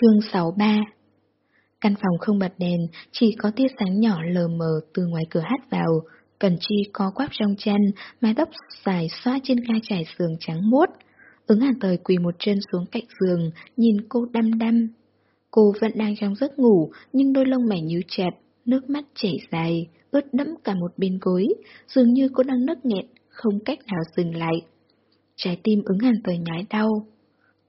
Chương 63 Căn phòng không bật đèn, chỉ có tia sáng nhỏ lờ mờ từ ngoài cửa hát vào. Cần Chi co quắp trong chân, mái tóc dài xoa trên gai trải giường trắng muốt. Ứng hàn tời quỳ một chân xuống cạnh giường, nhìn cô đăm đăm. Cô vẫn đang trong giấc ngủ, nhưng đôi lông mày nhíu chặt, nước mắt chảy dài, ướt đẫm cả một bên gối, dường như cô đang nấc nghẹn, không cách nào dừng lại. Trái tim ứng hàn tời nhói đau.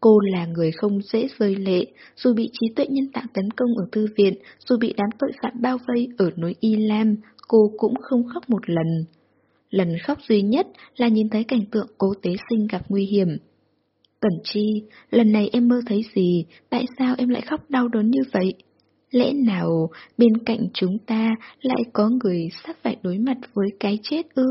Cô là người không dễ rơi lệ, dù bị trí tuệ nhân tạo tấn công ở thư viện, dù bị đám tội phạm bao vây ở núi Y Lam, cô cũng không khóc một lần. Lần khóc duy nhất là nhìn thấy cảnh tượng cố tế sinh gặp nguy hiểm. Cẩn Chi, lần này em mơ thấy gì, tại sao em lại khóc đau đớn như vậy? Lẽ nào bên cạnh chúng ta lại có người sắp phải đối mặt với cái chết ư?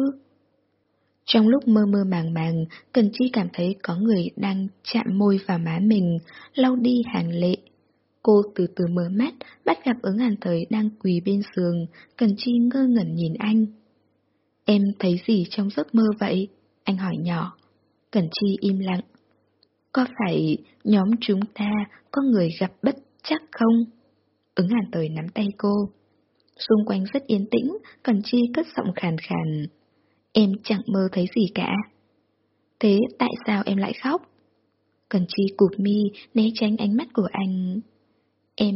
Trong lúc mơ mơ màng màng, Cần Chi cảm thấy có người đang chạm môi vào má mình, lau đi hàng lệ. Cô từ từ mở mắt, bắt gặp ứng hàn thời đang quỳ bên giường, Cần Chi ngơ ngẩn nhìn anh. Em thấy gì trong giấc mơ vậy? Anh hỏi nhỏ. Cần Chi im lặng. Có phải nhóm chúng ta có người gặp bất chắc không? Ứng hàn thời nắm tay cô. Xung quanh rất yên tĩnh, Cần Chi cất giọng khàn khàn. Em chẳng mơ thấy gì cả. Thế tại sao em lại khóc? Cần Chi cụp mi, né tránh ánh mắt của anh. Em...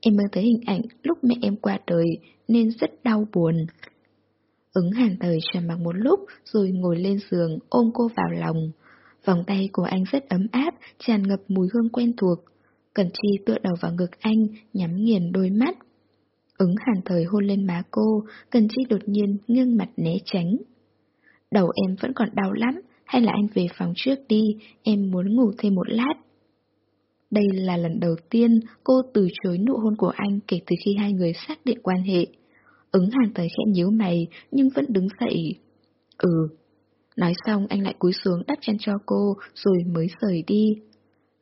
em mơ thấy hình ảnh lúc mẹ em qua đời nên rất đau buồn. Ứng hàn thời trầm mặc một lúc rồi ngồi lên giường ôm cô vào lòng. Vòng tay của anh rất ấm áp, tràn ngập mùi hương quen thuộc. Cần Chi tựa đầu vào ngực anh, nhắm nghiền đôi mắt. Ứng hàn thời hôn lên má cô, Cần Chi đột nhiên nghiêng mặt né tránh. Đầu em vẫn còn đau lắm, hay là anh về phòng trước đi, em muốn ngủ thêm một lát. Đây là lần đầu tiên cô từ chối nụ hôn của anh kể từ khi hai người xác định quan hệ. Ứng hàng tới khẽ nhíu mày, nhưng vẫn đứng dậy. Ừ. Nói xong anh lại cúi xuống đắp chăn cho cô, rồi mới rời đi.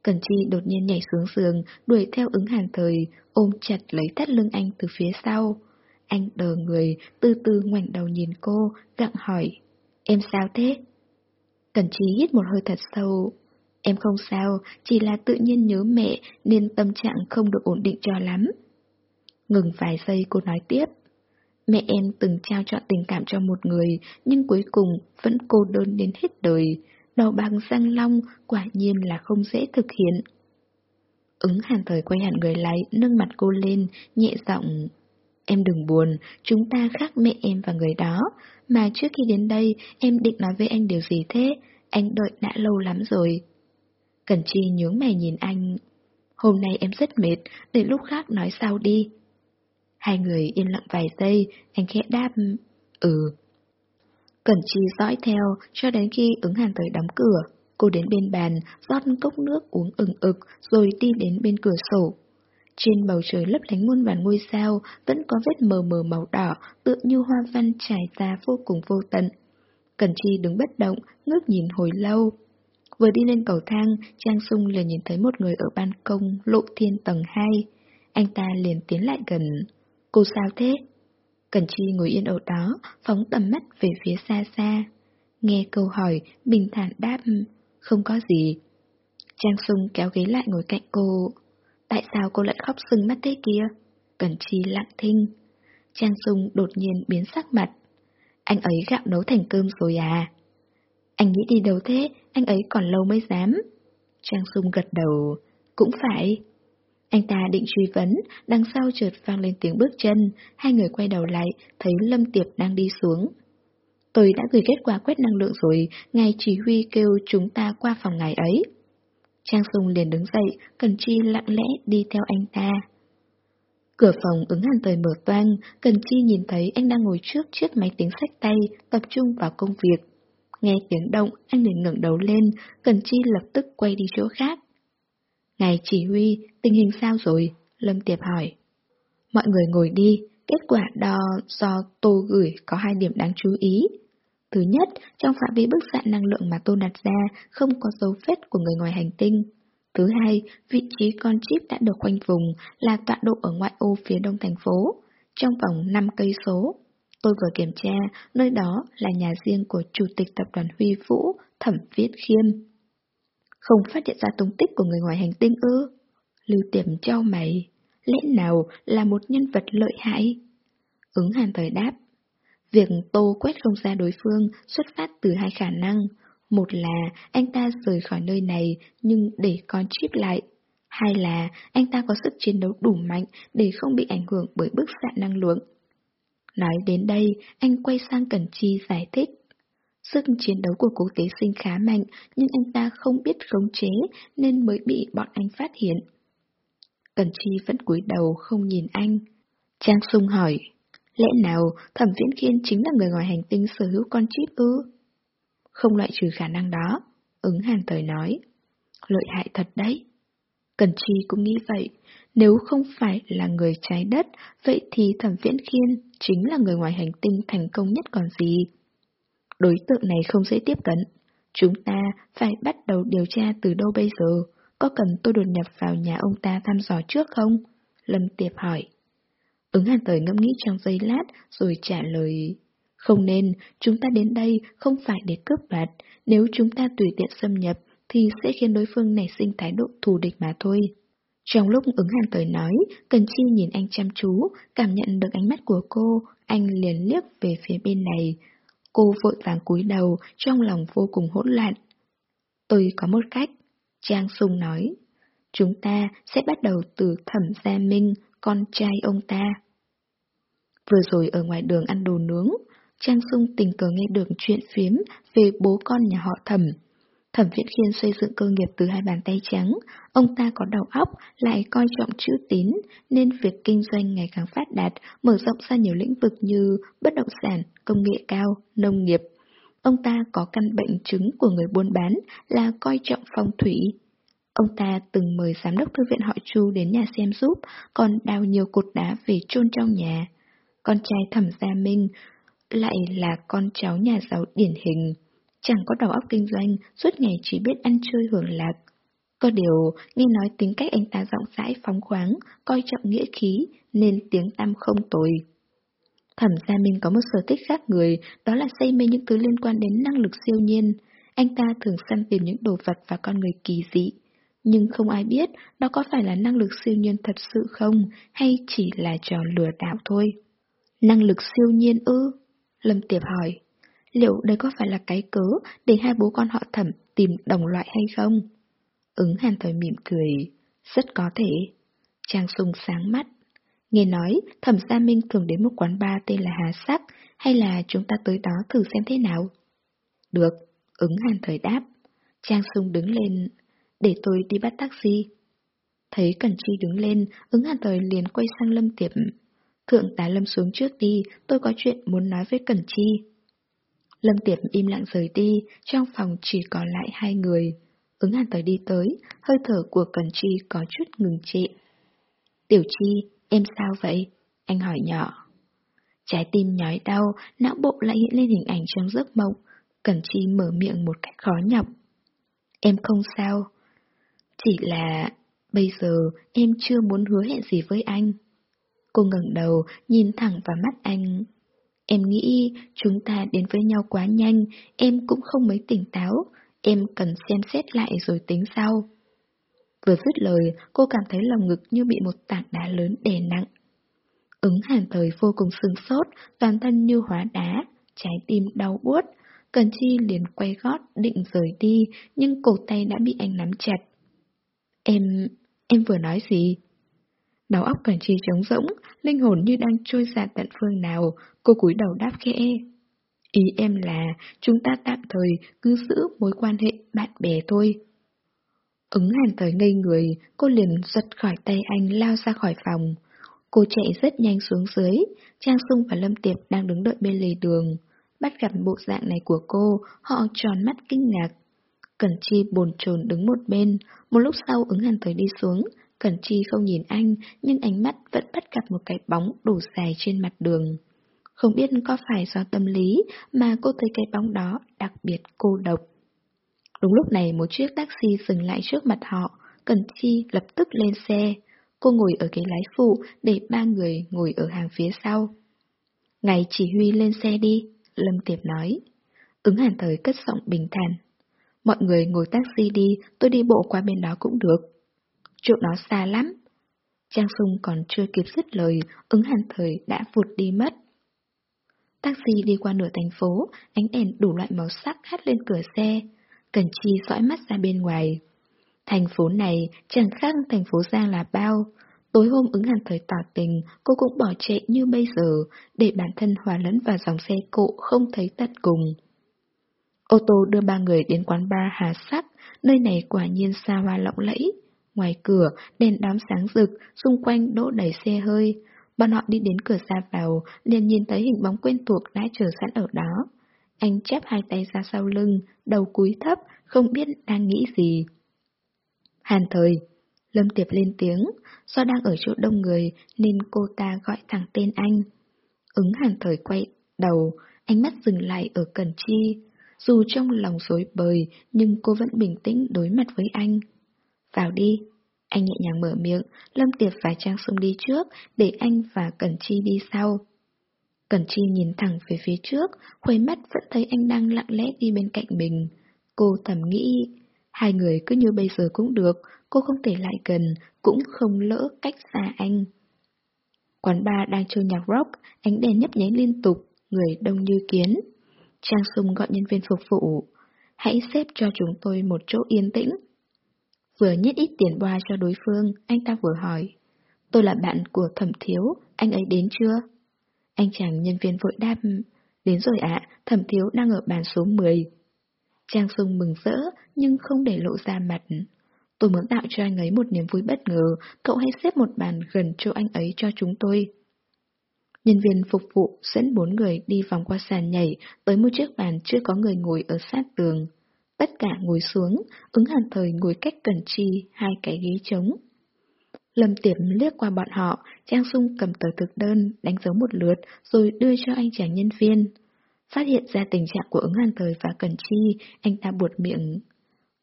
Cần Chi đột nhiên nhảy xuống giường, đuổi theo ứng hàng thời, ôm chặt lấy thắt lưng anh từ phía sau. Anh đờ người, từ từ ngoảnh đầu nhìn cô, gặng hỏi. Em sao thế? Cần trí hít một hơi thật sâu. Em không sao, chỉ là tự nhiên nhớ mẹ nên tâm trạng không được ổn định cho lắm. Ngừng vài giây cô nói tiếp. Mẹ em từng trao chọn tình cảm cho một người, nhưng cuối cùng vẫn cô đơn đến hết đời. Đầu bằng răng long quả nhiên là không dễ thực hiện. Ứng hàn thời quay hẳn người lại, nâng mặt cô lên, nhẹ giọng. Em đừng buồn, chúng ta khác mẹ em và người đó. Mà trước khi đến đây, em định nói với anh điều gì thế? Anh đợi đã lâu lắm rồi. Cần Chi nhướng mày nhìn anh. Hôm nay em rất mệt, để lúc khác nói sau đi. Hai người yên lặng vài giây, anh khẽ đáp, ừ. Cẩn Chi dõi theo cho đến khi ứng hàn tới đóng cửa. Cô đến bên bàn, rót cốc nước uống ừng ực, rồi đi đến bên cửa sổ. Trên bầu trời lấp lánh muôn vàn ngôi sao vẫn có vết mờ mờ màu đỏ, tựa như hoa văn trải ra vô cùng vô tận. Cần Chi đứng bất động, ngước nhìn hồi lâu. Vừa đi lên cầu thang, Trang Sung liền nhìn thấy một người ở ban công lộ thiên tầng 2. Anh ta liền tiến lại gần. Cô sao thế? Cần Chi ngồi yên ở đó, phóng tầm mắt về phía xa xa. Nghe câu hỏi, bình thản đáp, không có gì. Trang Sung kéo ghế lại ngồi cạnh cô. Tại sao cô lại khóc sưng mắt thế kia? Cần Chi lặng thinh. Trang Dung đột nhiên biến sắc mặt. Anh ấy gạo nấu thành cơm rồi à? Anh nghĩ đi đâu thế? Anh ấy còn lâu mới dám. Trang Dung gật đầu. Cũng phải. Anh ta định truy vấn, đằng sau chợt vang lên tiếng bước chân, hai người quay đầu lại, thấy Lâm Tiệp đang đi xuống. Tôi đã gửi kết quả quét năng lượng rồi, ngài chỉ huy kêu chúng ta qua phòng ngài ấy. Trang Sùng liền đứng dậy, Cần Chi lặng lẽ đi theo anh ta. Cửa phòng ứng hàn thời mở toang, Cần Chi nhìn thấy anh đang ngồi trước chiếc máy tính sách tay, tập trung vào công việc. Nghe tiếng động, anh liền ngẩng đầu lên, Cần Chi lập tức quay đi chỗ khác. Ngài chỉ huy, tình hình sao rồi? Lâm Tiệp hỏi. Mọi người ngồi đi, kết quả đo do Tô gửi có hai điểm đáng chú ý. Thứ nhất, trong phạm vi bức xạ năng lượng mà tôi đặt ra không có dấu vết của người ngoài hành tinh. Thứ hai, vị trí con chip đã được khoanh vùng là tọa độ ở ngoại ô phía đông thành phố, trong vòng 5 cây số. Tôi vừa kiểm tra, nơi đó là nhà riêng của Chủ tịch Tập đoàn Huy Vũ, Thẩm Viết Khiêm. Không phát hiện ra tung tích của người ngoài hành tinh ư? Lưu tiềm trao mày, lẽ nào là một nhân vật lợi hại? Ứng hàn thời đáp, việc tô quét không ra đối phương xuất phát từ hai khả năng. Một là anh ta rời khỏi nơi này nhưng để con chip lại. Hai là anh ta có sức chiến đấu đủ mạnh để không bị ảnh hưởng bởi bức xạ năng lượng. Nói đến đây, anh quay sang Cẩn Chi giải thích. Sức chiến đấu của cố tế sinh khá mạnh, nhưng anh ta không biết khống chế nên mới bị bọn anh phát hiện. Cẩn Chi vẫn cúi đầu không nhìn anh. Trang Sung hỏi, lẽ nào Thẩm Viễn Khiên chính là người ngoài hành tinh sở hữu con chip ư? Không loại trừ khả năng đó, ứng hàn thời nói. Lợi hại thật đấy. Cẩn Chi cũng nghĩ vậy, nếu không phải là người trái đất, vậy thì Thẩm Viễn Khiên chính là người ngoài hành tinh thành công nhất còn gì. Đối tượng này không dễ tiếp cận. Chúng ta phải bắt đầu điều tra từ đâu bây giờ? Có cần tôi đột nhập vào nhà ông ta thăm dò trước không? Lâm Tiệp hỏi. Ứng hàn thời ngẫm nghĩ trong giây lát rồi trả lời. Không nên, chúng ta đến đây không phải để cướp đoạt. Nếu chúng ta tùy tiện xâm nhập thì sẽ khiến đối phương nảy sinh thái độ thù địch mà thôi. Trong lúc ứng hàn thời nói, Cần Chi nhìn anh chăm chú, cảm nhận được ánh mắt của cô, anh liền liếc về phía bên này. Cô vội vàng cúi đầu, trong lòng vô cùng hỗn loạn. Tôi có một cách, Trang Sung nói. Chúng ta sẽ bắt đầu từ thẩm gia minh, con trai ông ta. Vừa rồi ở ngoài đường ăn đồ nướng, Trang Sung tình cờ nghe được chuyện phiếm về bố con nhà họ thẩm. Thẩm Viễn Khiên xây dựng cơ nghiệp từ hai bàn tay trắng, ông ta có đầu óc, lại coi trọng chữ tín, nên việc kinh doanh ngày càng phát đạt, mở rộng ra nhiều lĩnh vực như bất động sản, công nghệ cao, nông nghiệp. Ông ta có căn bệnh chứng của người buôn bán là coi trọng phong thủy. Ông ta từng mời giám đốc thư viện họ Chu đến nhà xem giúp, còn đào nhiều cột đá về chôn trong nhà. Con trai thẩm gia Minh lại là con cháu nhà giàu điển hình chẳng có đầu óc kinh doanh, suốt ngày chỉ biết ăn chơi hưởng lạc. Có điều, nghe nói tính cách anh ta rộng rãi phóng khoáng, coi trọng nghĩa khí, nên tiếng tăm không tồi. Thẩm gia Minh có một sở thích khác người, đó là say mê những thứ liên quan đến năng lực siêu nhiên. Anh ta thường săn tìm những đồ vật và con người kỳ dị. Nhưng không ai biết đó có phải là năng lực siêu nhiên thật sự không, hay chỉ là trò lừa đảo thôi. Năng lực siêu nhiên ư? Lâm Tiệp hỏi liệu đây có phải là cái cớ để hai bố con họ thẩm tìm đồng loại hay không? Ứng hàn thời mỉm cười, rất có thể. Trang sung sáng mắt. Nghe nói, thẩm gia minh thường đến một quán bar tên là Hà Sắc, hay là chúng ta tới đó thử xem thế nào? Được, ứng hàn thời đáp. Trang sung đứng lên, để tôi đi bắt taxi. Thấy Cẩn Chi đứng lên, ứng hàn thời liền quay sang Lâm Tiệp. Thượng tá Lâm xuống trước đi, tôi có chuyện muốn nói với Cẩn Chi. Lâm Tiệp im lặng rời đi, trong phòng chỉ còn lại hai người. Ứng hàn tới đi tới, hơi thở của cẩn Chi có chút ngừng trệ. Tiểu Chi, em sao vậy? Anh hỏi nhỏ. Trái tim nhói đau, não bộ lại hiện lên hình ảnh trong giấc mộng. cẩn Chi mở miệng một cách khó nhọc. Em không sao. Chỉ là bây giờ em chưa muốn hứa hẹn gì với anh. Cô ngẩng đầu, nhìn thẳng vào mắt anh, Em nghĩ chúng ta đến với nhau quá nhanh, em cũng không mấy tỉnh táo, em cần xem xét lại rồi tính sau. Vừa dứt lời, cô cảm thấy lòng ngực như bị một tảng đá lớn đè nặng. Ứng hàn thời vô cùng sưng sốt, toàn thân như hóa đá, trái tim đau buốt. Cần Chi liền quay gót định rời đi, nhưng cổ tay đã bị anh nắm chặt. Em... em vừa nói gì? Đầu óc Cần Chi trống rỗng, linh hồn như đang trôi dạt tận phương nào, cô cúi đầu đáp khẽ. Ý em là chúng ta tạm thời cứ giữ mối quan hệ bạn bè thôi. Ứng hàn tới ngây người, cô liền giật khỏi tay anh lao ra khỏi phòng. Cô chạy rất nhanh xuống dưới, Trang Sung và Lâm Tiệp đang đứng đợi bên lề đường. Bắt gặp bộ dạng này của cô, họ tròn mắt kinh ngạc. Cẩn Chi bồn chồn đứng một bên, một lúc sau ứng hàn tới đi xuống, Cẩn Chi không nhìn anh, nhưng ánh mắt vẫn bắt gặp một cái bóng đủ dài trên mặt đường. Không biết có phải do tâm lý mà cô thấy cái bóng đó đặc biệt cô độc. Đúng lúc này một chiếc taxi dừng lại trước mặt họ, Cẩn Chi lập tức lên xe. Cô ngồi ở ghế lái phụ để ba người ngồi ở hàng phía sau. Ngày chỉ huy lên xe đi, Lâm Tiệp nói. Ứng hàn thời cất giọng bình thản. Mọi người ngồi taxi đi, tôi đi bộ qua bên đó cũng được chỗ đó xa lắm. Trang Sung còn chưa kịp dứt lời, ứng hàn thời đã vụt đi mất. Taxi đi qua nửa thành phố, ánh đèn đủ loại màu sắc hắt lên cửa xe. Cần Chi dõi mắt ra bên ngoài. Thành phố này chẳng khác thành phố Giang là bao. Tối hôm ứng hàn thời tỏ tình, cô cũng bỏ chạy như bây giờ, để bản thân hòa lẫn vào dòng xe cộ không thấy tận cùng. Ô tô đưa ba người đến quán bar Hà Sắc, nơi này quả nhiên xa hoa lộng lẫy. Ngoài cửa, đèn đám sáng rực, xung quanh đỗ đầy xe hơi. Bọn họ đi đến cửa ra vào, liền nhìn thấy hình bóng quen thuộc đã chờ sẵn ở đó. Anh chép hai tay ra sau lưng, đầu cúi thấp, không biết đang nghĩ gì. Hàn thời, Lâm Tiệp lên tiếng, do đang ở chỗ đông người nên cô ta gọi thẳng tên anh. Ứng hàn thời quay đầu, ánh mắt dừng lại ở Cần Chi. Dù trong lòng rối bời, nhưng cô vẫn bình tĩnh đối mặt với anh. Vào đi. Anh nhẹ nhàng mở miệng, Lâm Tiệp và Trang Sung đi trước, để anh và Cẩn Chi đi sau. Cẩn Chi nhìn thẳng về phía trước, khuấy mắt vẫn thấy anh đang lặng lẽ đi bên cạnh mình. Cô thầm nghĩ, hai người cứ như bây giờ cũng được, cô không thể lại gần, cũng không lỡ cách xa anh. Quán bar đang chơi nhạc rock, ánh đèn nhấp nháy liên tục, người đông như kiến. Trang Sung gọi nhân viên phục vụ. Hãy xếp cho chúng tôi một chỗ yên tĩnh. Vừa nhét ít tiền boa cho đối phương, anh ta vừa hỏi. Tôi là bạn của thẩm thiếu, anh ấy đến chưa? Anh chàng nhân viên vội đáp. Đến rồi ạ, thẩm thiếu đang ở bàn số 10. Trang Sung mừng rỡ, nhưng không để lộ ra mặt. Tôi muốn tạo cho anh ấy một niềm vui bất ngờ, cậu hãy xếp một bàn gần chỗ anh ấy cho chúng tôi. Nhân viên phục vụ dẫn bốn người đi vòng qua sàn nhảy tới một chiếc bàn chưa có người ngồi ở sát tường. Tất cả ngồi xuống, ứng hàn thời ngồi cách cần chi hai cái ghế trống. Lâm Tiệp liếc qua bọn họ, Trang Sung cầm tờ thực đơn, đánh dấu một lượt, rồi đưa cho anh chàng nhân viên. Phát hiện ra tình trạng của ứng hàn thời và Cần Chi, anh ta buột miệng.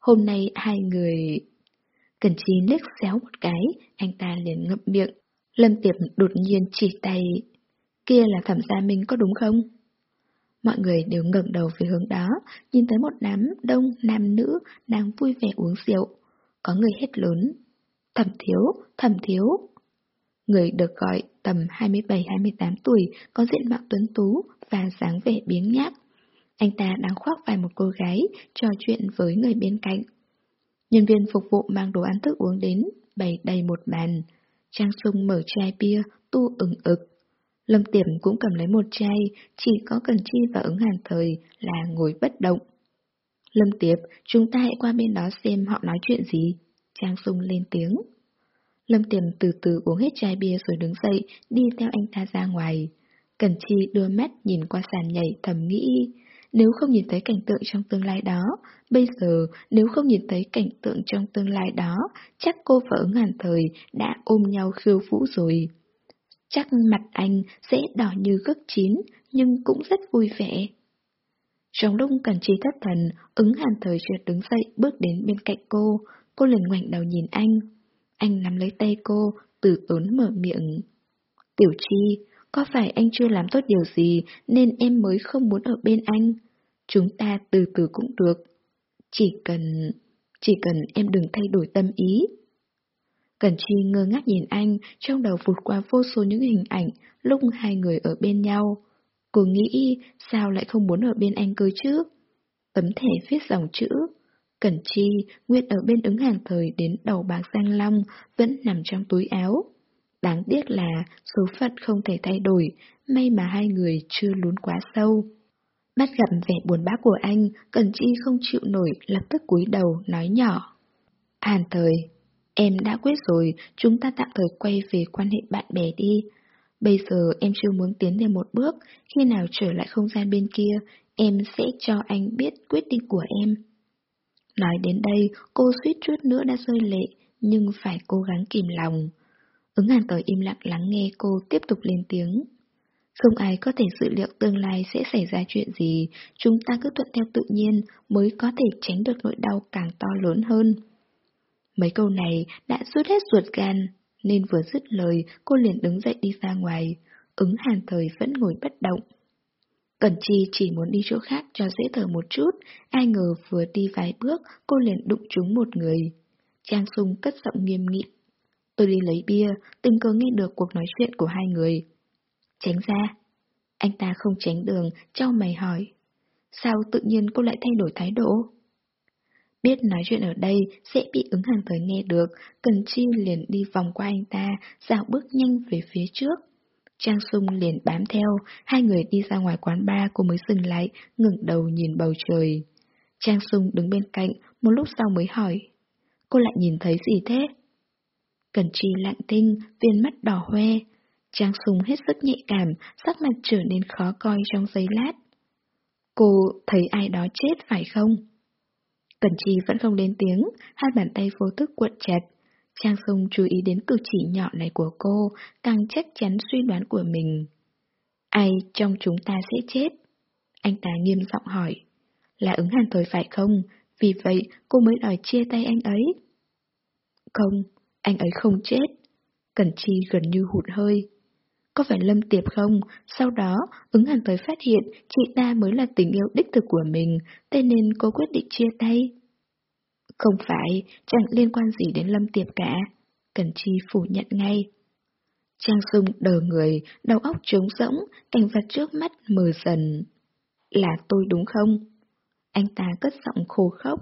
Hôm nay hai người... Cần Chi liếc xéo một cái, anh ta liền ngậm miệng. Lâm Tiệp đột nhiên chỉ tay Kia là thẩm gia minh có đúng không? Mọi người đều ngẩng đầu về hướng đó, nhìn thấy một đám đông nam nữ đang vui vẻ uống rượu. Có người hét lớn. Thẩm thiếu, thẩm thiếu. Người được gọi tầm 27-28 tuổi, có diện mạo tuấn tú và dáng vẻ biếng nhác. Anh ta đang khoác vai một cô gái, trò chuyện với người bên cạnh. Nhân viên phục vụ mang đồ ăn thức uống đến, bày đầy một bàn. Trang Sung mở chai bia, tu ừng ực. Lâm Tiểm cũng cầm lấy một chai, chỉ có Cần Chi và ứng hàn thời là ngồi bất động. Lâm Tiệp, chúng ta hãy qua bên đó xem họ nói chuyện gì. Trang Sung lên tiếng. Lâm Tiềm từ từ uống hết chai bia rồi đứng dậy, đi theo anh ta ra ngoài. Cần Chi đưa mắt nhìn qua sàn nhảy thầm nghĩ, nếu không nhìn thấy cảnh tượng trong tương lai đó, bây giờ nếu không nhìn thấy cảnh tượng trong tương lai đó, chắc cô và ứng hàn thời đã ôm nhau khiêu vũ rồi. Chắc mặt anh sẽ đỏ như gấc chín, nhưng cũng rất vui vẻ. Trong lúc cần trí thất thần, ứng hàn thời trượt đứng dậy bước đến bên cạnh cô, cô liền ngoảnh đầu nhìn anh. Anh nắm lấy tay cô, từ tốn mở miệng. Tiểu Chi, có phải anh chưa làm tốt điều gì nên em mới không muốn ở bên anh? Chúng ta từ từ cũng được. Chỉ cần... chỉ cần em đừng thay đổi tâm ý. Cẩn Chi ngơ ngác nhìn anh, trong đầu vụt qua vô số những hình ảnh lúc hai người ở bên nhau. Cô nghĩ sao lại không muốn ở bên anh cơ chứ? Tấm thẻ viết dòng chữ. Cẩn Chi, nguyện ở bên ứng hàng thời đến đầu bạc Giang Long, vẫn nằm trong túi áo. Đáng tiếc là số phận không thể thay đổi, may mà hai người chưa lún quá sâu. Bắt gặp vẻ buồn bã của anh, Cẩn Chi không chịu nổi, lập tức cúi đầu, nói nhỏ. Hàn thời, Em đã quyết rồi, chúng ta tạm thời quay về quan hệ bạn bè đi. Bây giờ em chưa muốn tiến thêm một bước, khi nào trở lại không gian bên kia, em sẽ cho anh biết quyết định của em. Nói đến đây, cô suýt chút nữa đã rơi lệ, nhưng phải cố gắng kìm lòng. Ứng hàn tỏi im lặng lắng nghe cô tiếp tục lên tiếng. Không ai có thể dự liệu tương lai sẽ xảy ra chuyện gì, chúng ta cứ thuận theo tự nhiên mới có thể tránh được nỗi đau càng to lớn hơn. Mấy câu này đã rút hết ruột gan, nên vừa dứt lời cô liền đứng dậy đi ra ngoài, ứng hàn thời vẫn ngồi bất động. Cẩn Chi chỉ muốn đi chỗ khác cho dễ thở một chút, ai ngờ vừa đi vài bước cô liền đụng trúng một người. Trang Sung cất giọng nghiêm nghị. Tôi đi lấy bia, tình cờ nghe được cuộc nói chuyện của hai người. Tránh ra. Anh ta không tránh đường, trao mày hỏi. Sao tự nhiên cô lại thay đổi thái độ? Biết nói chuyện ở đây sẽ bị ứng hàng tới nghe được, Cần Chi liền đi vòng qua anh ta, dạo bước nhanh về phía trước. Trang Sung liền bám theo, hai người đi ra ngoài quán bar cô mới dừng lại, ngẩng đầu nhìn bầu trời. Trang Sung đứng bên cạnh, một lúc sau mới hỏi. Cô lại nhìn thấy gì thế? Cần Chi lặng tinh, viên mắt đỏ hoe. Trang Sung hết sức nhạy cảm, sắc mặt trở nên khó coi trong giây lát. Cô thấy ai đó chết phải không? Cẩn Chi vẫn không lên tiếng, hai bàn tay vô thức cuộn chặt. Trang Sông chú ý đến cử chỉ nhỏ này của cô, càng chắc chắn suy đoán của mình. Ai trong chúng ta sẽ chết? Anh ta nghiêm giọng hỏi. Là ứng hàn thời phải không? Vì vậy cô mới đòi chia tay anh ấy. Không, anh ấy không chết. Cẩn Chi gần như hụt hơi. Có phải Lâm Tiệp không? Sau đó, ứng hàn tới phát hiện chị ta mới là tình yêu đích thực của mình, thế nên cô quyết định chia tay. Không phải, chẳng liên quan gì đến Lâm Tiệp cả. Cần Chi phủ nhận ngay. Trang Dung đờ người, đầu óc trống rỗng, cảnh vật trước mắt mờ dần. Là tôi đúng không? Anh ta cất giọng khô khốc.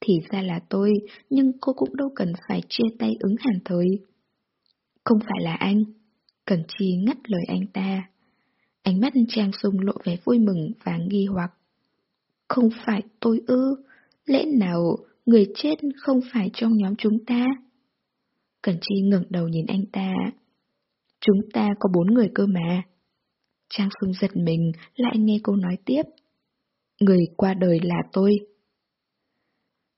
Thì ra là tôi, nhưng cô cũng đâu cần phải chia tay ứng hàn thời. Không phải là anh. Cần Chi ngắt lời anh ta. Ánh mắt Trang Sung lộ vẻ vui mừng và nghi hoặc. Không phải tôi ư, lẽ nào người chết không phải trong nhóm chúng ta? Cần Chi ngẩng đầu nhìn anh ta. Chúng ta có bốn người cơ mà. Trang Sung giật mình, lại nghe cô nói tiếp. Người qua đời là tôi.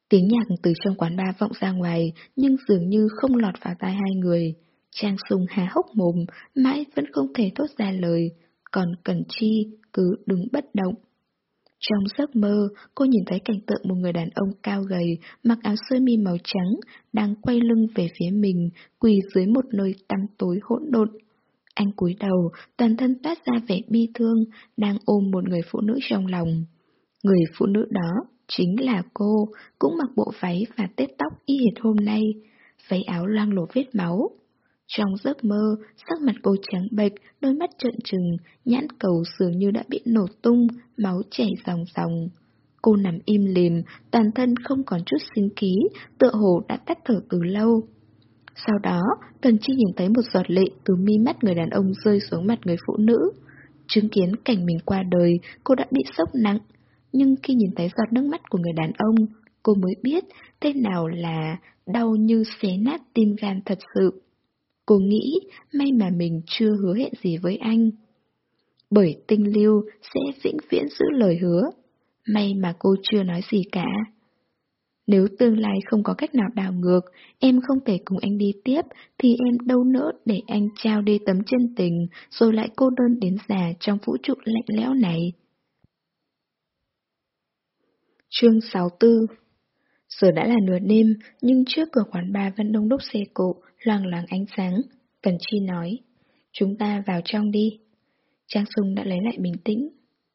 Tiếng nhạc từ trong quán bar vọng ra ngoài, nhưng dường như không lọt vào tai hai người. Trang sùng há hốc mồm, mãi vẫn không thể thốt ra lời, còn Cần Chi cứ đứng bất động. Trong giấc mơ, cô nhìn thấy cảnh tượng một người đàn ông cao gầy, mặc áo sơ mi màu trắng, đang quay lưng về phía mình, quỳ dưới một nơi tăm tối hỗn độn. Anh cúi đầu, toàn thân toát ra vẻ bi thương, đang ôm một người phụ nữ trong lòng. Người phụ nữ đó chính là cô, cũng mặc bộ váy và tết tóc y hệt hôm nay, váy áo loang lổ vết máu. Trong giấc mơ, sắc mặt cô trắng bệch, đôi mắt trợn trừng, nhãn cầu dường như đã bị nổ tung, máu chảy ròng ròng. Cô nằm im lìm, toàn thân không còn chút sinh khí, tựa hồ đã tắt thở từ lâu. Sau đó, Tần Chi nhìn thấy một giọt lệ từ mi mắt người đàn ông rơi xuống mặt người phụ nữ. Chứng kiến cảnh mình qua đời, cô đã bị sốc nặng. Nhưng khi nhìn thấy giọt nước mắt của người đàn ông, cô mới biết thế nào là đau như xé nát tim gan thật sự. Cô nghĩ may mà mình chưa hứa hẹn gì với anh. Bởi tinh lưu sẽ vĩnh viễn giữ lời hứa. May mà cô chưa nói gì cả. Nếu tương lai không có cách nào đảo ngược, em không thể cùng anh đi tiếp, thì em đâu nỡ để anh trao đi tấm chân tình, rồi lại cô đơn đến già trong vũ trụ lạnh lẽo này. Chương 64 Giờ đã là nửa đêm, nhưng trước cửa quán bar vẫn đông đúc xe cộ, loang loáng ánh sáng. Cần Chi nói, chúng ta vào trong đi. Trang Sung đã lấy lại bình tĩnh.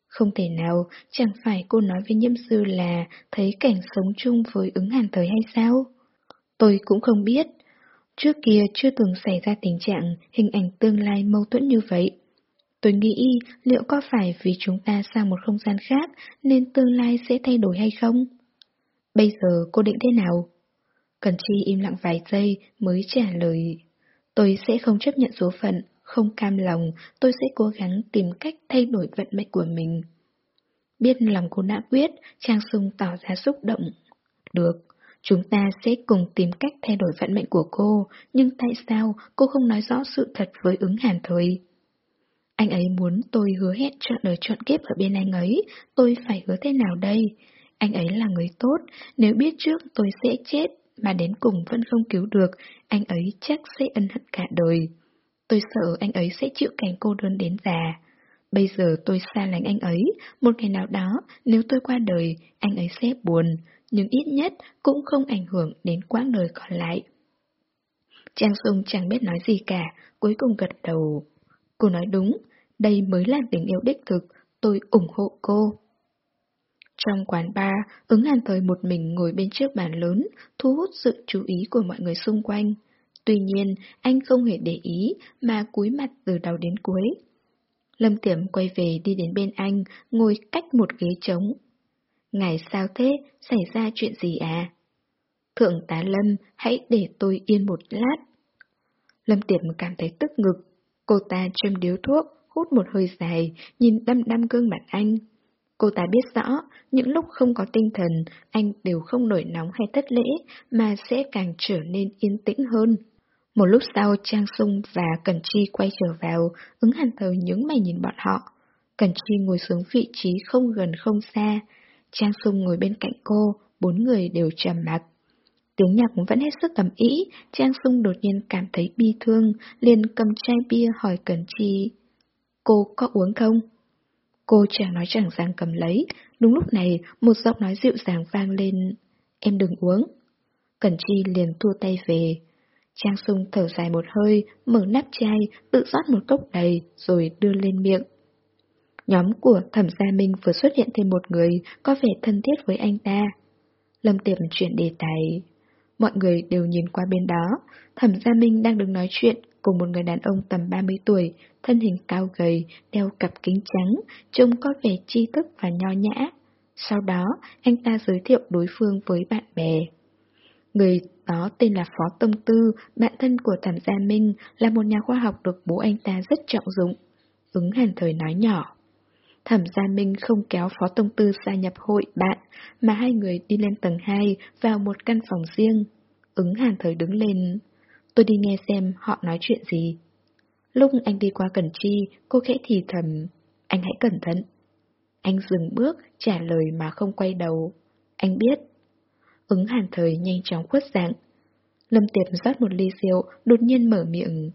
Không thể nào, chẳng phải cô nói với nhiễm sư là thấy cảnh sống chung với ứng hàn thời hay sao? Tôi cũng không biết. Trước kia chưa từng xảy ra tình trạng hình ảnh tương lai mâu thuẫn như vậy. Tôi nghĩ liệu có phải vì chúng ta sang một không gian khác nên tương lai sẽ thay đổi hay không? Bây giờ cô định thế nào? Cần Chi im lặng vài giây mới trả lời. Tôi sẽ không chấp nhận số phận, không cam lòng, tôi sẽ cố gắng tìm cách thay đổi vận mệnh của mình. Biết lòng cô đã quyết, Trang Sung tỏ ra xúc động. Được, chúng ta sẽ cùng tìm cách thay đổi vận mệnh của cô, nhưng tại sao cô không nói rõ sự thật với ứng hàn thời? Anh ấy muốn tôi hứa hẹn chọn đời chọn kiếp ở bên anh ấy, tôi phải hứa thế nào đây? Anh ấy là người tốt, nếu biết trước tôi sẽ chết mà đến cùng vẫn không cứu được, anh ấy chắc sẽ ân hận cả đời. Tôi sợ anh ấy sẽ chịu cảnh cô đơn đến già. Bây giờ tôi xa lánh anh ấy, một ngày nào đó, nếu tôi qua đời, anh ấy sẽ buồn, nhưng ít nhất cũng không ảnh hưởng đến quãng đời còn lại. Trang Sung chẳng biết nói gì cả, cuối cùng gật đầu. Cô nói đúng, đây mới là tình yêu đích thực, tôi ủng hộ cô. Trong quán bar, ứng hàn thời một mình ngồi bên trước bàn lớn, thu hút sự chú ý của mọi người xung quanh. Tuy nhiên, anh không hề để ý mà cúi mặt từ đầu đến cuối. Lâm Tiểm quay về đi đến bên anh, ngồi cách một ghế trống. Ngài sao thế? Xảy ra chuyện gì à? Thượng tá Lâm, hãy để tôi yên một lát. Lâm tiệm cảm thấy tức ngực. Cô ta châm điếu thuốc, hút một hơi dài, nhìn đăm đăm gương mặt anh. Cô ta biết rõ, những lúc không có tinh thần, anh đều không nổi nóng hay thất lễ, mà sẽ càng trở nên yên tĩnh hơn. Một lúc sau, Trang Sung và Cần Chi quay trở vào, ứng hàn thờ nhướng mày nhìn bọn họ. Cần Chi ngồi xuống vị trí không gần không xa. Trang Sung ngồi bên cạnh cô, bốn người đều trầm mặc. Tiếng nhạc vẫn hết sức tầm ý, Trang Sung đột nhiên cảm thấy bi thương, liền cầm chai bia hỏi Cần Chi. Cô có uống không? Cô chẳng nói chẳng rằng cầm lấy, đúng lúc này một giọng nói dịu dàng vang lên. Em đừng uống. Cẩn Chi liền thua tay về. Trang Sung thở dài một hơi, mở nắp chai, tự rót một cốc đầy, rồi đưa lên miệng. Nhóm của Thẩm Gia Minh vừa xuất hiện thêm một người có vẻ thân thiết với anh ta. Lâm Tiệm chuyển đề tài. Mọi người đều nhìn qua bên đó, Thẩm Gia Minh đang đứng nói chuyện cùng một người đàn ông tầm 30 tuổi, thân hình cao gầy, đeo cặp kính trắng, trông có vẻ tri thức và nho nhã. Sau đó, anh ta giới thiệu đối phương với bạn bè. Người đó tên là Phó Tông Tư, bạn thân của Thẩm Gia Minh, là một nhà khoa học được bố anh ta rất trọng dụng. Ứng hàn thời nói nhỏ. Thẩm Gia Minh không kéo Phó Tông Tư gia nhập hội bạn, mà hai người đi lên tầng 2 vào một căn phòng riêng. Ứng hàn thời đứng lên. Tôi đi nghe xem họ nói chuyện gì. Lúc anh đi qua Cần Chi, cô khẽ thì thầm. Anh hãy cẩn thận. Anh dừng bước, trả lời mà không quay đầu. Anh biết. Ứng hàn thời nhanh chóng khuất dạng. Lâm Tiệp rót một ly rượu, đột nhiên mở miệng.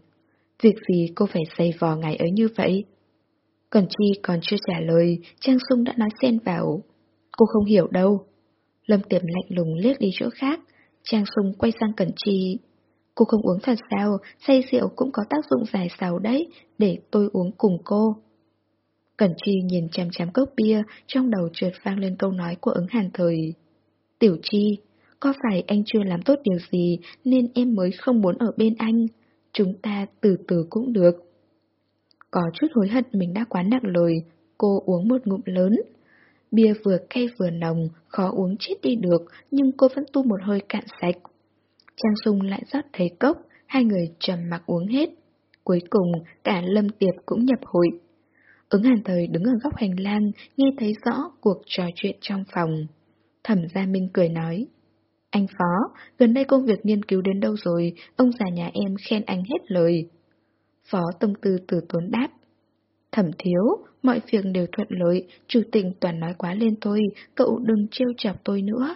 Việc gì cô phải xây vò ngày ấy như vậy? Cẩn Chi còn chưa trả lời, Trang Sung đã nói xen vào. Cô không hiểu đâu. Lâm Tiệp lạnh lùng liếc đi chỗ khác. Trang Sung quay sang Cẩn Chi. Cô không uống thật sao, say rượu cũng có tác dụng giải sầu đấy, để tôi uống cùng cô. Cẩn Chi nhìn chằm chằm cốc bia, trong đầu trượt vang lên câu nói của ứng hàn thời. Tiểu Chi, có phải anh chưa làm tốt điều gì nên em mới không muốn ở bên anh? Chúng ta từ từ cũng được. Có chút hối hận mình đã quá nặng lời, cô uống một ngụm lớn. Bia vừa cay vừa nồng, khó uống chết đi được, nhưng cô vẫn tu một hơi cạn sạch. Trang Sung lại rót thấy cốc, hai người trầm mặc uống hết. Cuối cùng, cả Lâm Tiệp cũng nhập hội. Ứng hàn thời đứng ở góc hành lang, nghe thấy rõ cuộc trò chuyện trong phòng. Thẩm Gia Minh cười nói. Anh Phó, gần đây công việc nghiên cứu đến đâu rồi, ông già nhà em khen anh hết lời. Phó Tông Tư tử tốn đáp. Thẩm thiếu, mọi việc đều thuận lợi, chủ tịch toàn nói quá lên tôi, cậu đừng trêu chọc tôi nữa.